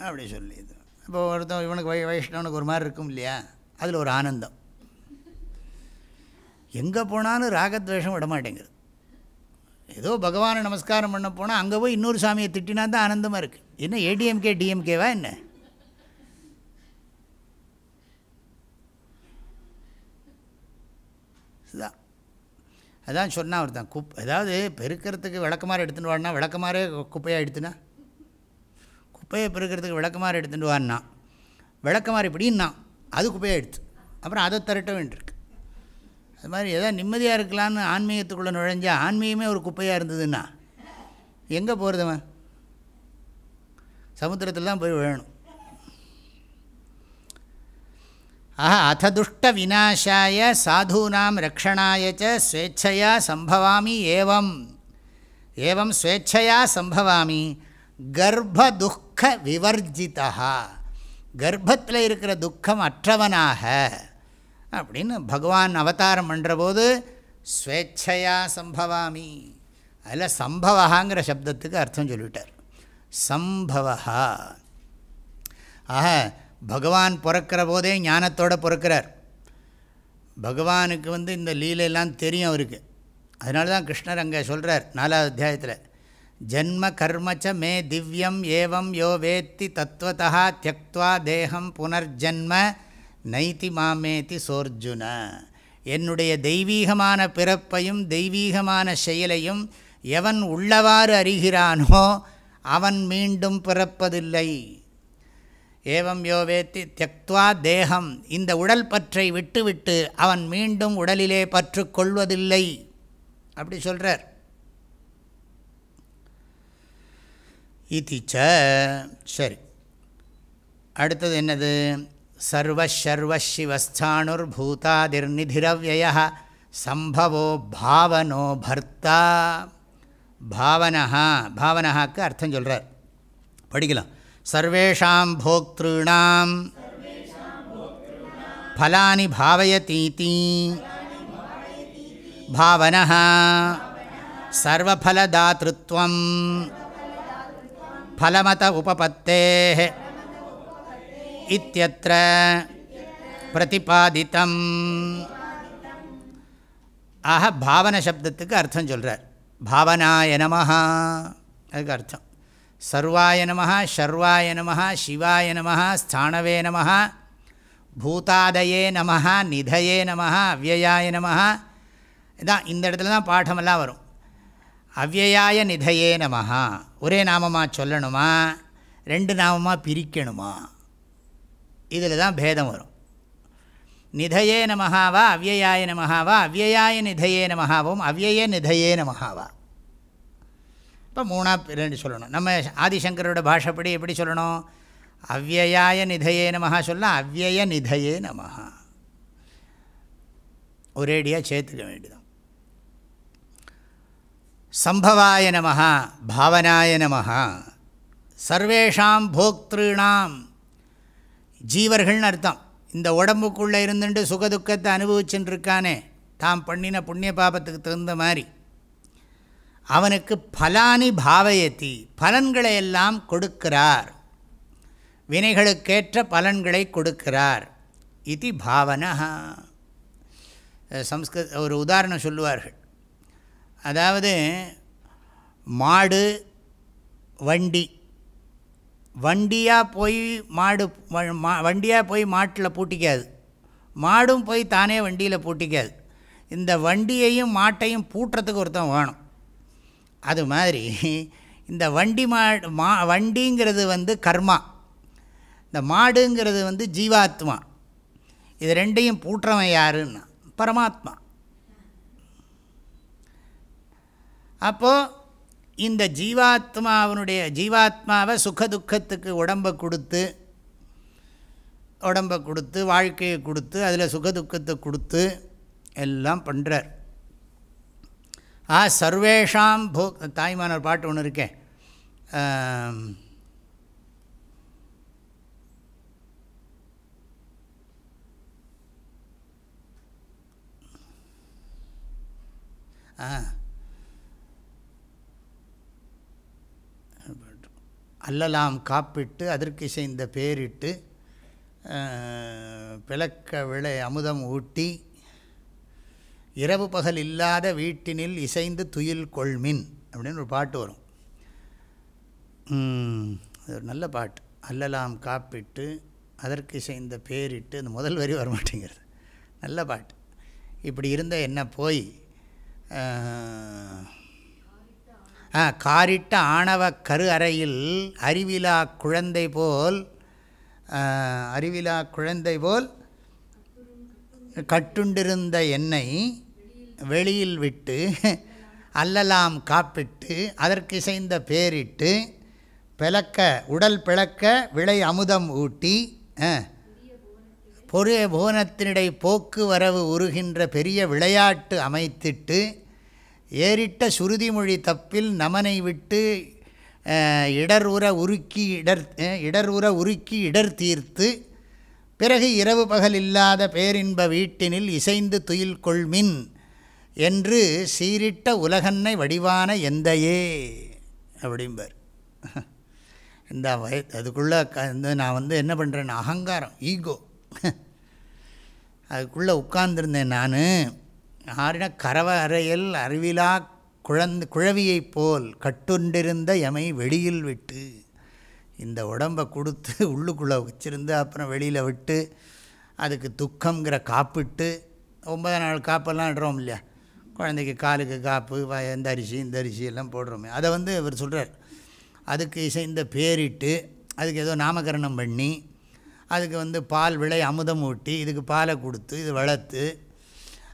S1: அப்படி சொல்லி இது இப்போ ஒருத்தன் இவனுக்கு வை வைஷ்ணவனுக்கு ஒரு மாதிரி இருக்கும் இல்லையா? அதில் ஒரு ஆனந்தம். எங்கே போனாலும் ராகத்வேஷம் விட மாட்டேங்குது. ஏதோ பகவானை நமஸ்காரம் பண்ண போனால் அங்கே போய் இன்னொரு சாமியை திட்டினா தான் ஆனந்தமாக இருக்குது என்ன ஏடிஎம்கே டிஎம்கேவா என்ன? இதுதான். அதான் அவர் ஒருத்தன் குப் அதாவது பெருக்கிறதுக்கு விளக்கமாறு எடுத்துகிட்டு வாடினா விளக்கமாரே குப்பையாக எடுத்துனா? குப்பையை பெருக்கிறதுக்கு விளக்கமாறு எடுத்துகிட்டு வான்னா? விளக்கமாறு இப்படின்னா அது குப்பையாக எடுத்து அப்புறம் அதை திரட்ட வேண்டியிருக்கு. அது மாதிரி எதாவது நிம்மதியாக இருக்கலான்னு ஆன்மீகத்துக்குள்ளே நுழைஞ்சால் ஆன்மீகமே ஒரு குப்பையாக இருந்ததுன்னா எங்கே போகிறதுவன் சமுத்திரத்தில் தான் போய் விழணும். ஆஹா அததுஷ்ட விநாசாய சாதூனாம் ரக்ஷணாய ஸ்வேச்சையா சம்பவாமி ஏவம். ஏவம் ஸ்வேச்சையா சம்பவாமி கர்ப்பதுக்க விவர்ஜிதா கர்ப்பத்தில் இருக்கிற துக்கம் அற்றவனாக அப்படின்னு பகவான் அவதாரம் பண்ணுறபோது ஸ்வேச்சையா சம்பவாமி. அதில் சம்பவகாங்கிற சப்தத்துக்கு அர்த்தம் சொல்லிவிட்டார் சம்பவா ஆக பகவான் பிறக்கிற போதே ஞானத்தோடு பிறக்கிறார். பகவானுக்கு வந்து இந்த லீலையெல்லாம் தெரியும் அவருக்கு. அதனால தான் கிருஷ்ணர் அங்கே சொல்கிறார் நாலாவது அத்தியாயத்தில். ஜன்ம கர்மச்ச மே திவ்யம் ஏவம் யோ வேத்தி தத்துவத்தா தியக்துவா தேகம் புனர்ஜன்ம நைத்தி மாமேத்தி சோர்ஜுன. என்னுடைய தெய்வீகமான பிறப்பையும் தெய்வீகமான செயலையும் எவன் உள்ளவாறு அறிகிறானோ அவன் மீண்டும் பிறப்பதில்லை. ஏவம் யோவேத்தி தியக்துவா தேகம் இந்த உடல் பற்றை விட்டுவிட்டு அவன் மீண்டும் உடலிலே பற்று கொள்வதில்லை. அப்படி சொல்கிறார் இதிச்ச சரி. அடுத்தது என்னது? சர்வசர்வசிவஸ்தானுர் சம்பவோ பாவனோ பர்த்தா பாவனஹா பாவனஹாக்கு அர்த்தம் சொல்கிறார் படிக்கலாம். சர்வேஷாம் போக்திருணாம் ஃபலானி பாவயதீதி। பாவன சர்வஃலதாத்ருத்வம் ஃபலமத உபபத்தே இத்தியத்திர பிரதிபாதித்தம் ஆக பாவன சப்தத்துக்கு அர்த்தம் சொல்கிறார் பாவனாய நமஹா அதுக்கு அர்த்தம். சர்வாய நமஹா ஷர்வாய நமஹா சிவாய நமஹா ஸ்தானவே நமஹா பூதாதயே நமஹா நிதயே நமஹா அவ்வயாய நமஹா இதான் இந்த இடத்துல தான் பாடமெல்லாம் வரும். அவ்வயாய நிதயே நமஹா. ஒரே நாமமாக சொல்லணுமா? ரெண்டு நாமமாக பிரிக்கணுமா? இதில் தான் பேதம் வரும். நிதையே நமஹாவா அவ்வயாய நமஹாவா அவ்வயாய நிதையே நமஹாவும் அவ்வய நிதையே நமஹாவா இப்போ மூணாக ரெண்டு சொல்லணும். நம்ம ஆதிசங்கரோட பாஷைப்படி எப்படி சொல்லணும்? அவ்வயாய நிதையே நமஹா சொல்லலாம் அவ்வய நிதையே நமஹா. ஒரேடியாக சேர்த்துக்க வேண்டியதான் சம்பவாய நமஹா பாவனாய நமஹா. சர்வேஷாம் போக்திருணாம். ஜீவர்கள்னு அர்த்தம். இந்த உடம்புக்குள்ளே இருந்துட்டு சுகதுக்கத்தை அனுபவிச்சுட்டு இருக்கானே தாம் பண்ணின புண்ணிய பாபத்துக்கு தகுந்த மாதிரி. அவனுக்கு பலானி பாவயத்தி பலன்களை எல்லாம் கொடுக்கிறார். வினைகளுக்கேற்ற பலன்களை கொடுக்கிறார். இது பாவனா சம்ஸ்கிருத ஒரு உதாரணம் சொல்லுவார்கள். அதாவது மாடு வண்டி வண்டியாக போய் மாடு வண்டியாக போய் மாட்டில் பூட்டிக்காது. மாடும் போய் தானே வண்டியில் பூட்டிக்காது. இந்த வண்டியையும் மாட்டையும் பூட்டுறதுக்கு ஒருத்தன் வேணும். அது மாதிரி இந்த வண்டி மா மா வண்டிங்கிறது வந்து கர்மா. இந்த மாடுங்கிறது வந்து ஜீவாத்மா. இது ரெண்டையும் பூட்டுறவன் யாருன்னா பரமாத்மா. அப்போது இந்த ஜீவாத்மாவனுடைய ஜீவாத்மாவை சுகதுக்கத்துக்கு உடம்பை கொடுத்து உடம்பை கொடுத்து வாழ்க்கையை கொடுத்து அதில் சுகதுக்கத்தை கொடுத்து எல்லாம் பண்ணுறார் ஆ சர்வேஷாம் போ தாய்மான பாட்டு ஒன்று இருக்கேன் ஆ. அல்லலாம் காப்பிட்டு அதற்கு இசைந்த பேரிட்டு பிளக்க விளை அமுதம் ஊட்டி இரவு பகல் இல்லாத வீட்டினில் இசைந்து துயில் கொள்மின் அப்படின்னு ஒரு பாட்டு வரும். அது ஒரு நல்ல பாட்டு. அல்லலாம் காப்பிட்டு அதற்கு இசைந்த பேரிட்டு அந்த முதல் வரி வரமாட்டேங்கிறது. நல்ல பாட்டு. இப்படி இருந்த என்ன போய் காரிட்ட ஆணவ கரு அறையில் அறிவிலா குழந்தை போல் அறிவிலா குழந்தை போல் கட்டுண்டிருந்த எண்ணெய் வெளியில் விட்டு அல்லலாம் காப்பிட்டு அதற்கு இசைந்த பேரிட்டு பிளக்க உடல் பிளக்க விளை அமுதம் ஊட்டி பொரிய புவனத்தினிடை போக்குவரவு உருகின்ற பெரிய விளையாட்டு அமைத்திட்டு ஏறிட்ட சுருதிமொழி தப்பில் நமனை விட்டு இடர் உர உருக்கி இடர் இடர் உற உருக்கி இடர் தீர்த்து பிறகு இரவு பகல் இல்லாத பேரின்ப வீட்டினில் இசைந்து துயில் கொள்மின் என்று சீரிட்ட உலகன்னை வடிவான எந்தையே அப்படிம்பார். இந்த வய அதுக்குள்ளே வந்து நான் வந்து என்ன பண்ணுறேன் அகங்காரம் ஈகோ. அதுக்குள்ளே உட்கார்ந்துருந்தேன் நான். ஆறின கரவ அறையில் அறிவிலா குழந்தை குழவியைப் போல் கட்டுண்டிருந்த எமை வெளியில் விட்டு இந்த உடம்பை கொடுத்து உள்ளுக்குள்ளே வச்சுருந்து அப்புறம் வெளியில் விட்டு அதுக்கு துக்கங்கிற காப்பிட்டு ஒன்பது நாள் காப்பெல்லாம் இடுறோம் இல்லையா? குழந்தைக்கு காலுக்கு காப்பு இந்த அரிசி இந்த அரிசி எல்லாம் போடுறோமே. அதை வந்து இவர் சொல்கிறார் அதுக்கு இசைந்த பேரிட்டு அதுக்கு ஏதோ நாமகரணம் பண்ணி அதுக்கு வந்து பால் விளை அமுதம் ஊட்டி இதுக்கு பாலை கொடுத்து இது வளர்த்து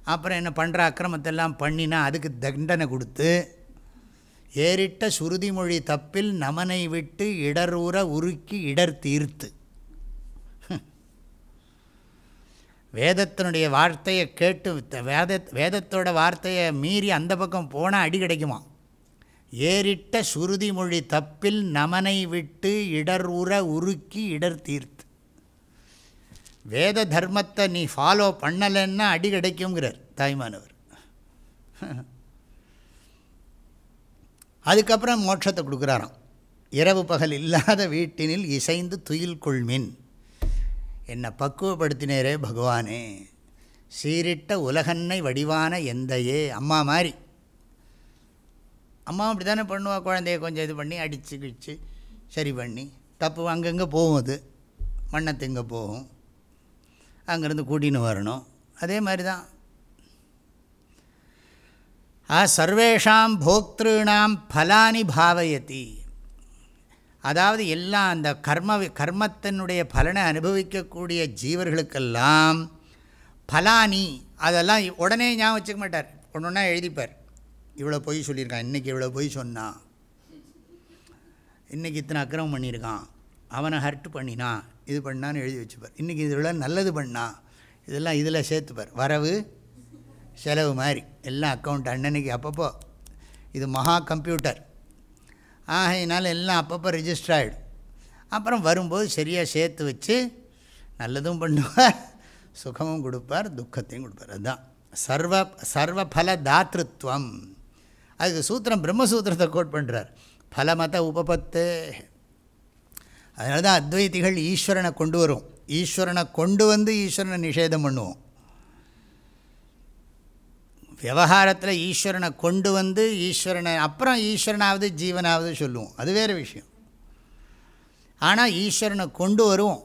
S1: அப்புறம் என்ன பண்ணுற அக்கிரமத்தெல்லாம் பண்ணினா அதுக்கு தண்டனை கொடுத்து ஏறிட்ட சுருதிமொழி தப்பில் நமனை விட்டு இடரூற உருக்கி இடர் தீர்த்து. வேதத்தினுடைய வார்த்தையை கேட்டு வேத வேதத்தோட வார்த்தையை மீறி அந்த பக்கம் போனால் அடி கிடைக்குமா? ஏறிட்ட சுருதி மொழி தப்பில் நமனை விட்டு இடர் உற உருக்கி இடர் தீர்த்து. வேத தர்மத்தை நீ ஃபாலோ பண்ணலைன்னா அடி கிடைக்குங்கிறார் தாய்மானவர். அதுக்கப்புறம் மோட்சத்தை கொடுக்குறாராம். இரவு பகல் இல்லாத வீட்டினில் இசைந்து துயில் கொள்மின். என்னை பக்குவப்படுத்தினேரே பகவானே. சீரிட்ட உலகன்னை வடிவான எந்தையே அம்மா மாதிரி அம்மா அப்படி தானே பண்ணுவா குழந்தைய கொஞ்சம் இது பண்ணி அடித்து கிழிச்சு சரி பண்ணி தப்பு அங்கங்கே போகும் அது. மண்ணத்து இங்கே போகும். அங்கேருந்து கூட்டின்னு வரணும். அதே மாதிரி தான் ஆ சர்வேஷாம் போக்திருணாம் பலானி பாவயத்தி அதாவது எல்லாம் அந்த கர்ம கர்மத்தினுடைய பலனை அனுபவிக்கக்கூடிய ஜீவர்களுக்கெல்லாம் பலானி அதெல்லாம் உடனே ஞாபகம் வச்சுக்க மாட்டார். ஒன்று ஒன்றா எழுதிப்பார். இவ்வளோ பொய் சொல்லியிருக்கான் இன்றைக்கி இவ்வளோ பொய் சொன்னான். இன்றைக்கி இத்தனை அக்கிரமம் பண்ணியிருக்கான். அவனை ஹர்ட் பண்ணினான். இது பண்ணான்னு எழுதி வச்சுப்பார். இன்றைக்கி இதில் நல்லது பண்ணான் இதெல்லாம் இதில் சேர்த்துப்பார். வரவு செலவு மாதிரி. எல்லாம் அக்கௌண்ட் அண்ணனுக்கு அப்பப்போ இது மகா கம்ப்யூட்டர் ஆகையினால எல்லாம் அப்பப்போ ரிஜிஸ்டர் ஆகிடும் அப்புறம் வரும்போது சரியாக சேர்த்து வச்சு நல்லதும் பண்ணுவார் சுகமும் கொடுப்பார் துக்கத்தையும் கொடுப்பார். அதுதான். சர்வ சர்வபல தாத்திருவம் அதுக்கு சூத்திரம் பிரம்மசூத்திரத்தை கோட் பண்ணுறார் ஃபலமத உபபத்து. அதனால தான் அத்வைத்திகள் ஈஸ்வரனை கொண்டு வரும். ஈஸ்வரனை கொண்டு வந்து ஈஸ்வரனை நிஷேதம் பண்ணுவோம். விவகாரத்தில் ஈஸ்வரனை கொண்டு வந்து ஈஸ்வரனை அப்புறம் ஈஸ்வரனாவது ஜீவனாவது சொல்லுவோம். அது வேறு விஷயம். ஆனால் ஈஸ்வரனை கொண்டு வருவோம்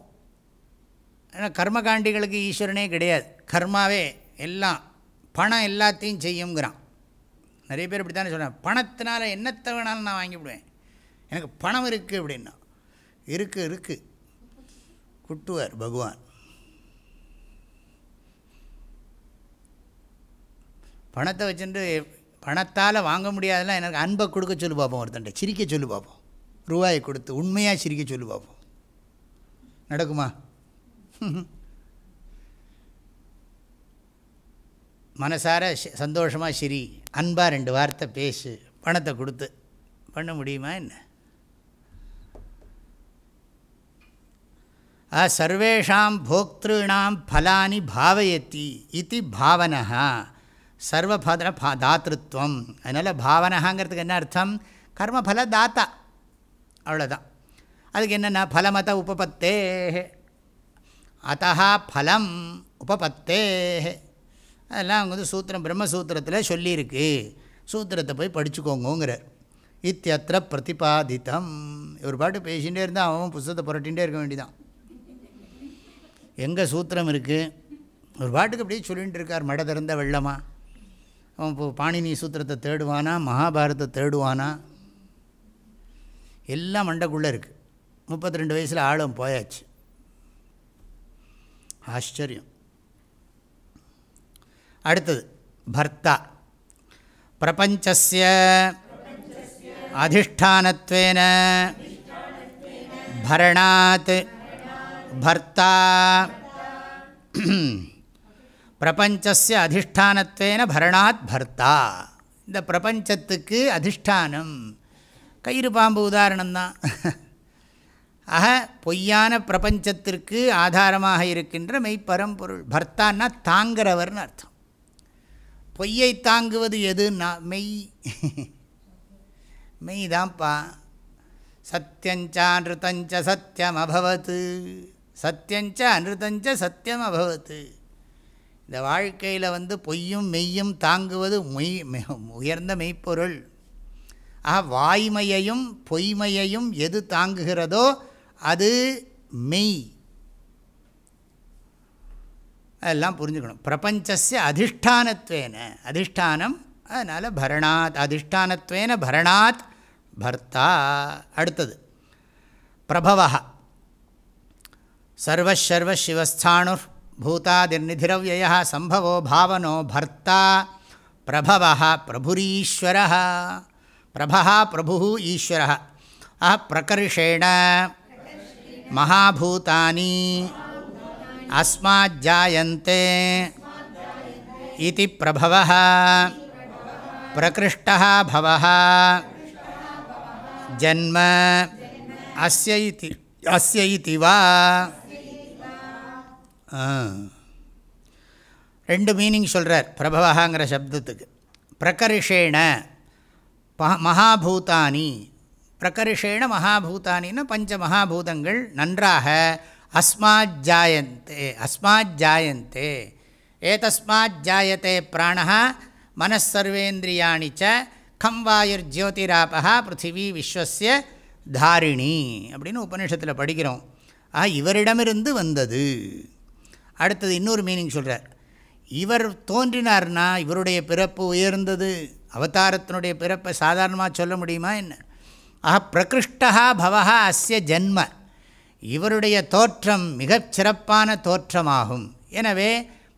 S1: ஏன்னா கர்மகாண்டிகளுக்கு ஈஸ்வரனே கிடையாது. கர்மாவே எல்லாம் பணம் எல்லாத்தையும் செய்யுங்கிறான். நிறைய பேர் இப்படி தானே சொல்கிறேன் பணத்தினால் என்னத்தை வேணாலும் நான் வாங்கிவிடுவேன். எனக்கு பணம் இருக்குது அப்படின்னா. இருக்குது இருக்குது குட்டுவார் பகவான். பணத்தை வச்சுட்டு பணத்தால் வாங்க முடியாதெல்லாம் எனக்கு அன்பை கொடுக்க சொல்லி பார்ப்போம் ஒருத்தன்ட்ட. சிரிக்க சொல்லி பார்ப்போம் ரூபாயை கொடுத்து உண்மையாக சிரிக்க சொல்லி பார்ப்போம் நடக்குமா? மனசார சந்தோஷமாக சிரி. அன்பாக ரெண்டு வார்த்தை பேசு. பணத்தை கொடுத்து. பண்ண முடியுமா என்ன? சர்வேஷாம் போக்திருணாம் ஃபலானி பாவயத்தி இது பாவனா சர்வபத தாத்திருவம் அதனால் பாவனகாங்கிறதுக்கு என்ன அர்த்தம்? கர்மஃல தாத்தா அவ்வளோதான் அதுக்கு என்னென்னா ஃபலமத உபபத்தே அத்தா ஃபலம் உபபத்தே அதெல்லாம் அவங்க வந்து சூத்திரம் பிரம்மசூத்திரத்தில் சொல்லியிருக்கு. சூத்திரத்தை போய் படிச்சுக்கோங்கோங்கிறார். இத்தியத்திர பிரதிபாதித்தம். ஒரு பாட்டு பேசிகிட்டே இருந்தால் அவன் புஸ்தகத்தை புரட்டிகிட்டே இருக்க வேண்டியதான் எங்கே சூத்திரம் இருக்குது ஒரு பாட்டுக்கு அப்படியே சொல்லிகிட்டு இருக்கார் மட திறந்த வெள்ளமா? அவன் இப்போ பாணினி சூத்திரத்தை தேடுவானா? மகாபாரதத்தை தேடுவானா? எல்லாம் மண்டைக்குள்ளே இருக்குது முப்பத்தி ரெண்டு வயசில் ஆழம் போயாச்சு. ஆச்சரியம். அடுத்தது பர்த்தா பிரபஞ்சஸ்ய அதிஷ்டானத்வேன பரணாத் பர்த்தா பிரபஞ்சஸ்ய அதிஷ்டானத்வேன பரணாத் பர்த்தா இந்த பிரபஞ்சத்துக்கு அதிஷ்டானம். கயிறு பாம்பு உதாரணம்தான். ஆக பொய்யான பிரபஞ்சத்திற்கு ஆதாரமாக இருக்கின்ற மெய்ப்பரம்பொருள். பர்த்தான்னா தாங்கிறவர்னு அர்த்தம். பொய்யை தாங்குவது எதுன்னா மெய். மெய் தான்ப்பா சத்தியஞ்சான் அனிருத்தஞ்ச சத்தியம் அபவத்து சத்தியஞ்ச அனிருத்தஞ்ச சத்தியம் அபவத்து இந்த வாழ்க்கையில் வந்து பொய்யும் மெய்யும் தாங்குவது மொய் உயர்ந்த மெய்ப்பொருள். ஆக வாய்மையையும் பொய்மையையும் எது தாங்குகிறதோ அது மெய். அதெல்லாம் புரிஞ்சுக்கணும். பிரபஞ்சஸ்ய அதிஷ்டானத்வேன. அதிஷ்டானம் அதனால் பரணாத் அதிஷ்டானத்வேன பரணாத் பர்த்தா. அடுத்தது பிரபவா சர்வஷர்வ சிவஸ்தாணுர் பூதாதிர்நிதிரவிய சம்பவோ பாவனோ பர்த்தா பிரபவ பிரபுரீஸ்வர பிரபா பிரபு ஈஸ்வர அஹ பிரகர்ஷேண மகாபூதானி அஸ்மாஜாயந்தே இது பிரபவ பிரகிருஷ்டவ ஜன்ம அஸ்ய அஸ்ய வா ரெண்டு மீனிங் சொல்கிறார் பிரபவகாங்கிற சப்தத்துக்கு. பிரகர்ஷேண மகாபூதானி. பிரகரிஷேண மகாபூதானின்னா பஞ்ச மகாபூதங்கள் நன்றாக அஸ்மாத் ஜாயந்தே அஸ்மாத் ஜாயந்தே. ஏதஸ்மாத் ஜாயத்தே பிராண மனசர்வேந்திரியாணி ச கம் வாயுர் ஜோதிராபா பிருத்திவி விஸ்வசிய தாரிணி அப்படின்னு உபநிஷத்தில் படிக்கிறோம். ஆ இவரிடமிருந்து வந்தது. அடுத்தது இன்னொரு மீனிங் சொல்கிறார் இவர் தோன்றினார்னா இவருடைய பிறப்பு உயர்ந்தது அவதாரத்தினுடைய பிறப்பை சாதாரணமாக சொல்ல முடியுமா என்ன? ஆஹா பிரகிருஷ்டா பவா அஸ்ய ஜென்ம. இவருடைய தோற்றம் மிகச்சிறப்பான தோற்றமாகும். எனவே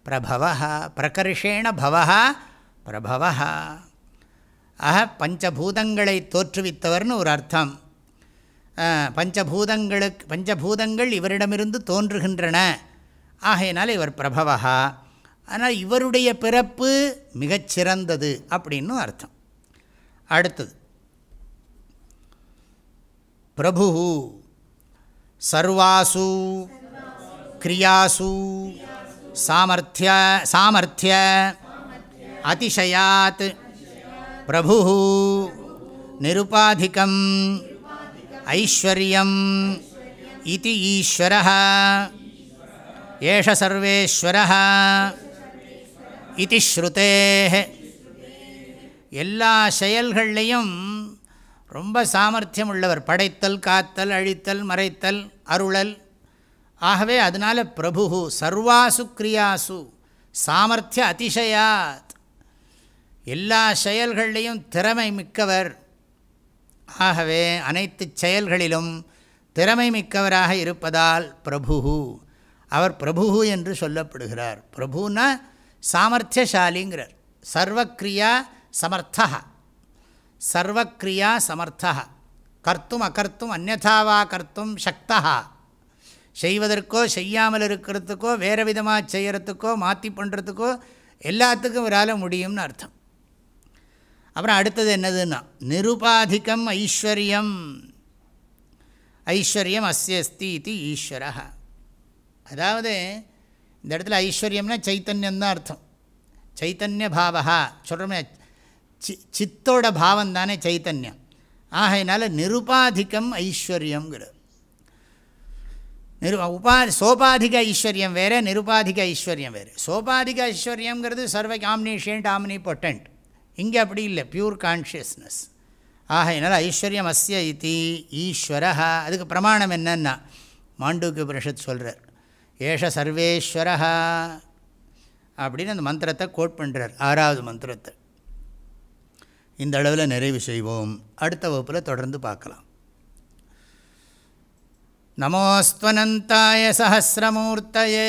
S1: பிரபவா பிரகர்ஷேண பவா பிரபவா ஆக பஞ்சபூதங்களை தோற்றுவித்தவர்னு ஒரு அர்த்தம். பஞ்சபூதங்களுக்கு பஞ்சபூதங்கள் இவரிடமிருந்து தோன்றுகின்றன. ஆகையினால் இவர் பிரபவா. ஆனால் இவருடைய பிறப்பு மிகச்சிறந்தது அப்படின்னு அர்த்தம். அடுத்தது. பிரபு சர்வாசு கிரியாசு சாமர்த்திய சாமர்த்திய அதிசயாத் பிரபு நிருபாதிக்கம் ஐஸ்வர்யம் இது ஈஸ்வர ஏஷ சர்வேஸ்வர இது ஸ்ருதே எல்லா செயல்கள்லேயும் ரொம்ப சாமர்த்தியம் உள்ளவர் படைத்தல் காத்தல் அழித்தல் மறைத்தல் அருளல். ஆகவே அதனால் பிரபு சர்வாசு கிரியாசு சாமர்த்திய அதிசயாத். எல்லா செயல்கள்லேயும் திறமை மிக்கவர். ஆகவே அனைத்து செயல்களிலும் திறமை மிக்கவராக இருப்பதால் பிரபு அவர் பிரபு என்று சொல்லப்படுகிறார். பிரபுனா சாமர்த்தியசாலிங்கிறார். சர்வக்ரியா சமர்த்தா. சர்வக்ரியா சமர்த்தா. கர்த்தும் அகர்த்தும் அந்நதாவா கர்த்தும் சக்தா. செய்வதற்கோ செய்யாமல் இருக்கிறதுக்கோ வேறு விதமாக செய்கிறதுக்கோ மாற்றி பண்ணுறதுக்கோ எல்லாத்துக்கும் இவரால் முடியும்னு அர்த்தம். அப்புறம் அடுத்தது என்னதுன்னா நிருபாதிக்கம் ஐஸ்வர்யம். ஐஸ்வர்யம் அஸ்யஸ்தி இது ஈஸ்வரா அதாவது இந்த இடத்துல ஐஸ்வர்யம்னா சைத்தன்யந்தான் அர்த்தம். சைத்தன்ய பாவகா சொல்கிறோமே சி சித்தோட பாவம் தானே சைத்தன்யம். ஆகையினால நிருபாதிக்கம் ஐஸ்வர்யங்கிறது நிரு உபா சோபாதிக ஐஸ்வர்யம் வேறு நிருபாதிக ஐஸ்வர்யம் வேறு. சோபாதிக ஐஸ்வர்யங்கிறது சர்வ ஆம்னிஷியன்ட் ஆம்னி பொட்டன்ட் இங்கே அப்படி இல்லை பியூர் கான்ஷியஸ்னஸ். ஆகையினால் ஐஸ்வர்யம் அஸ்ய இது ஈஸ்வர அதுக்கு பிரமாணம் என்னன்னா மாண்டூக்கு உபனிஷத் சொல்கிறார் ஏஷ சர்வேஸ்வர அப்படின்னு அந்த மந்திரத்தை கோட் பண்ணுறார் ஆறாவது மந்திரத்தை இந்த அளவில் நிறைவு செய்வோம் அடுத்த வகுப்பில் தொடர்ந்து பார்க்கலாம் நமோஸ்வனந்தாய சஹசிரமூர்த்தயே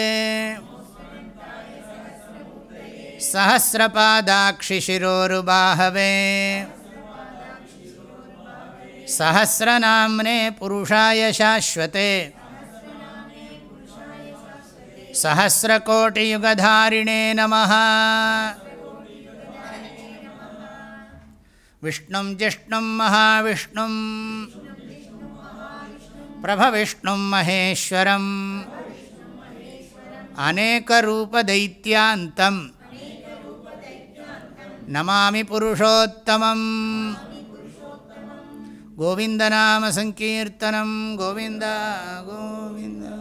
S1: सहस्रपादाक्षिशिरोरुबाहवे सहस्रनाम्ने पुरुषाय शाश्वते सहस्रकोटियुगधारिणे नमः। विष्णुं ज्येष्णुं महाविष्णुं। प्रभविष्णुं महेश्वरम्। अनेकरूपदैत्यां नमामि पुरुषोत्तमं गोविन्दनामसङ्कीर्तनं गोविन्द गोविन्द।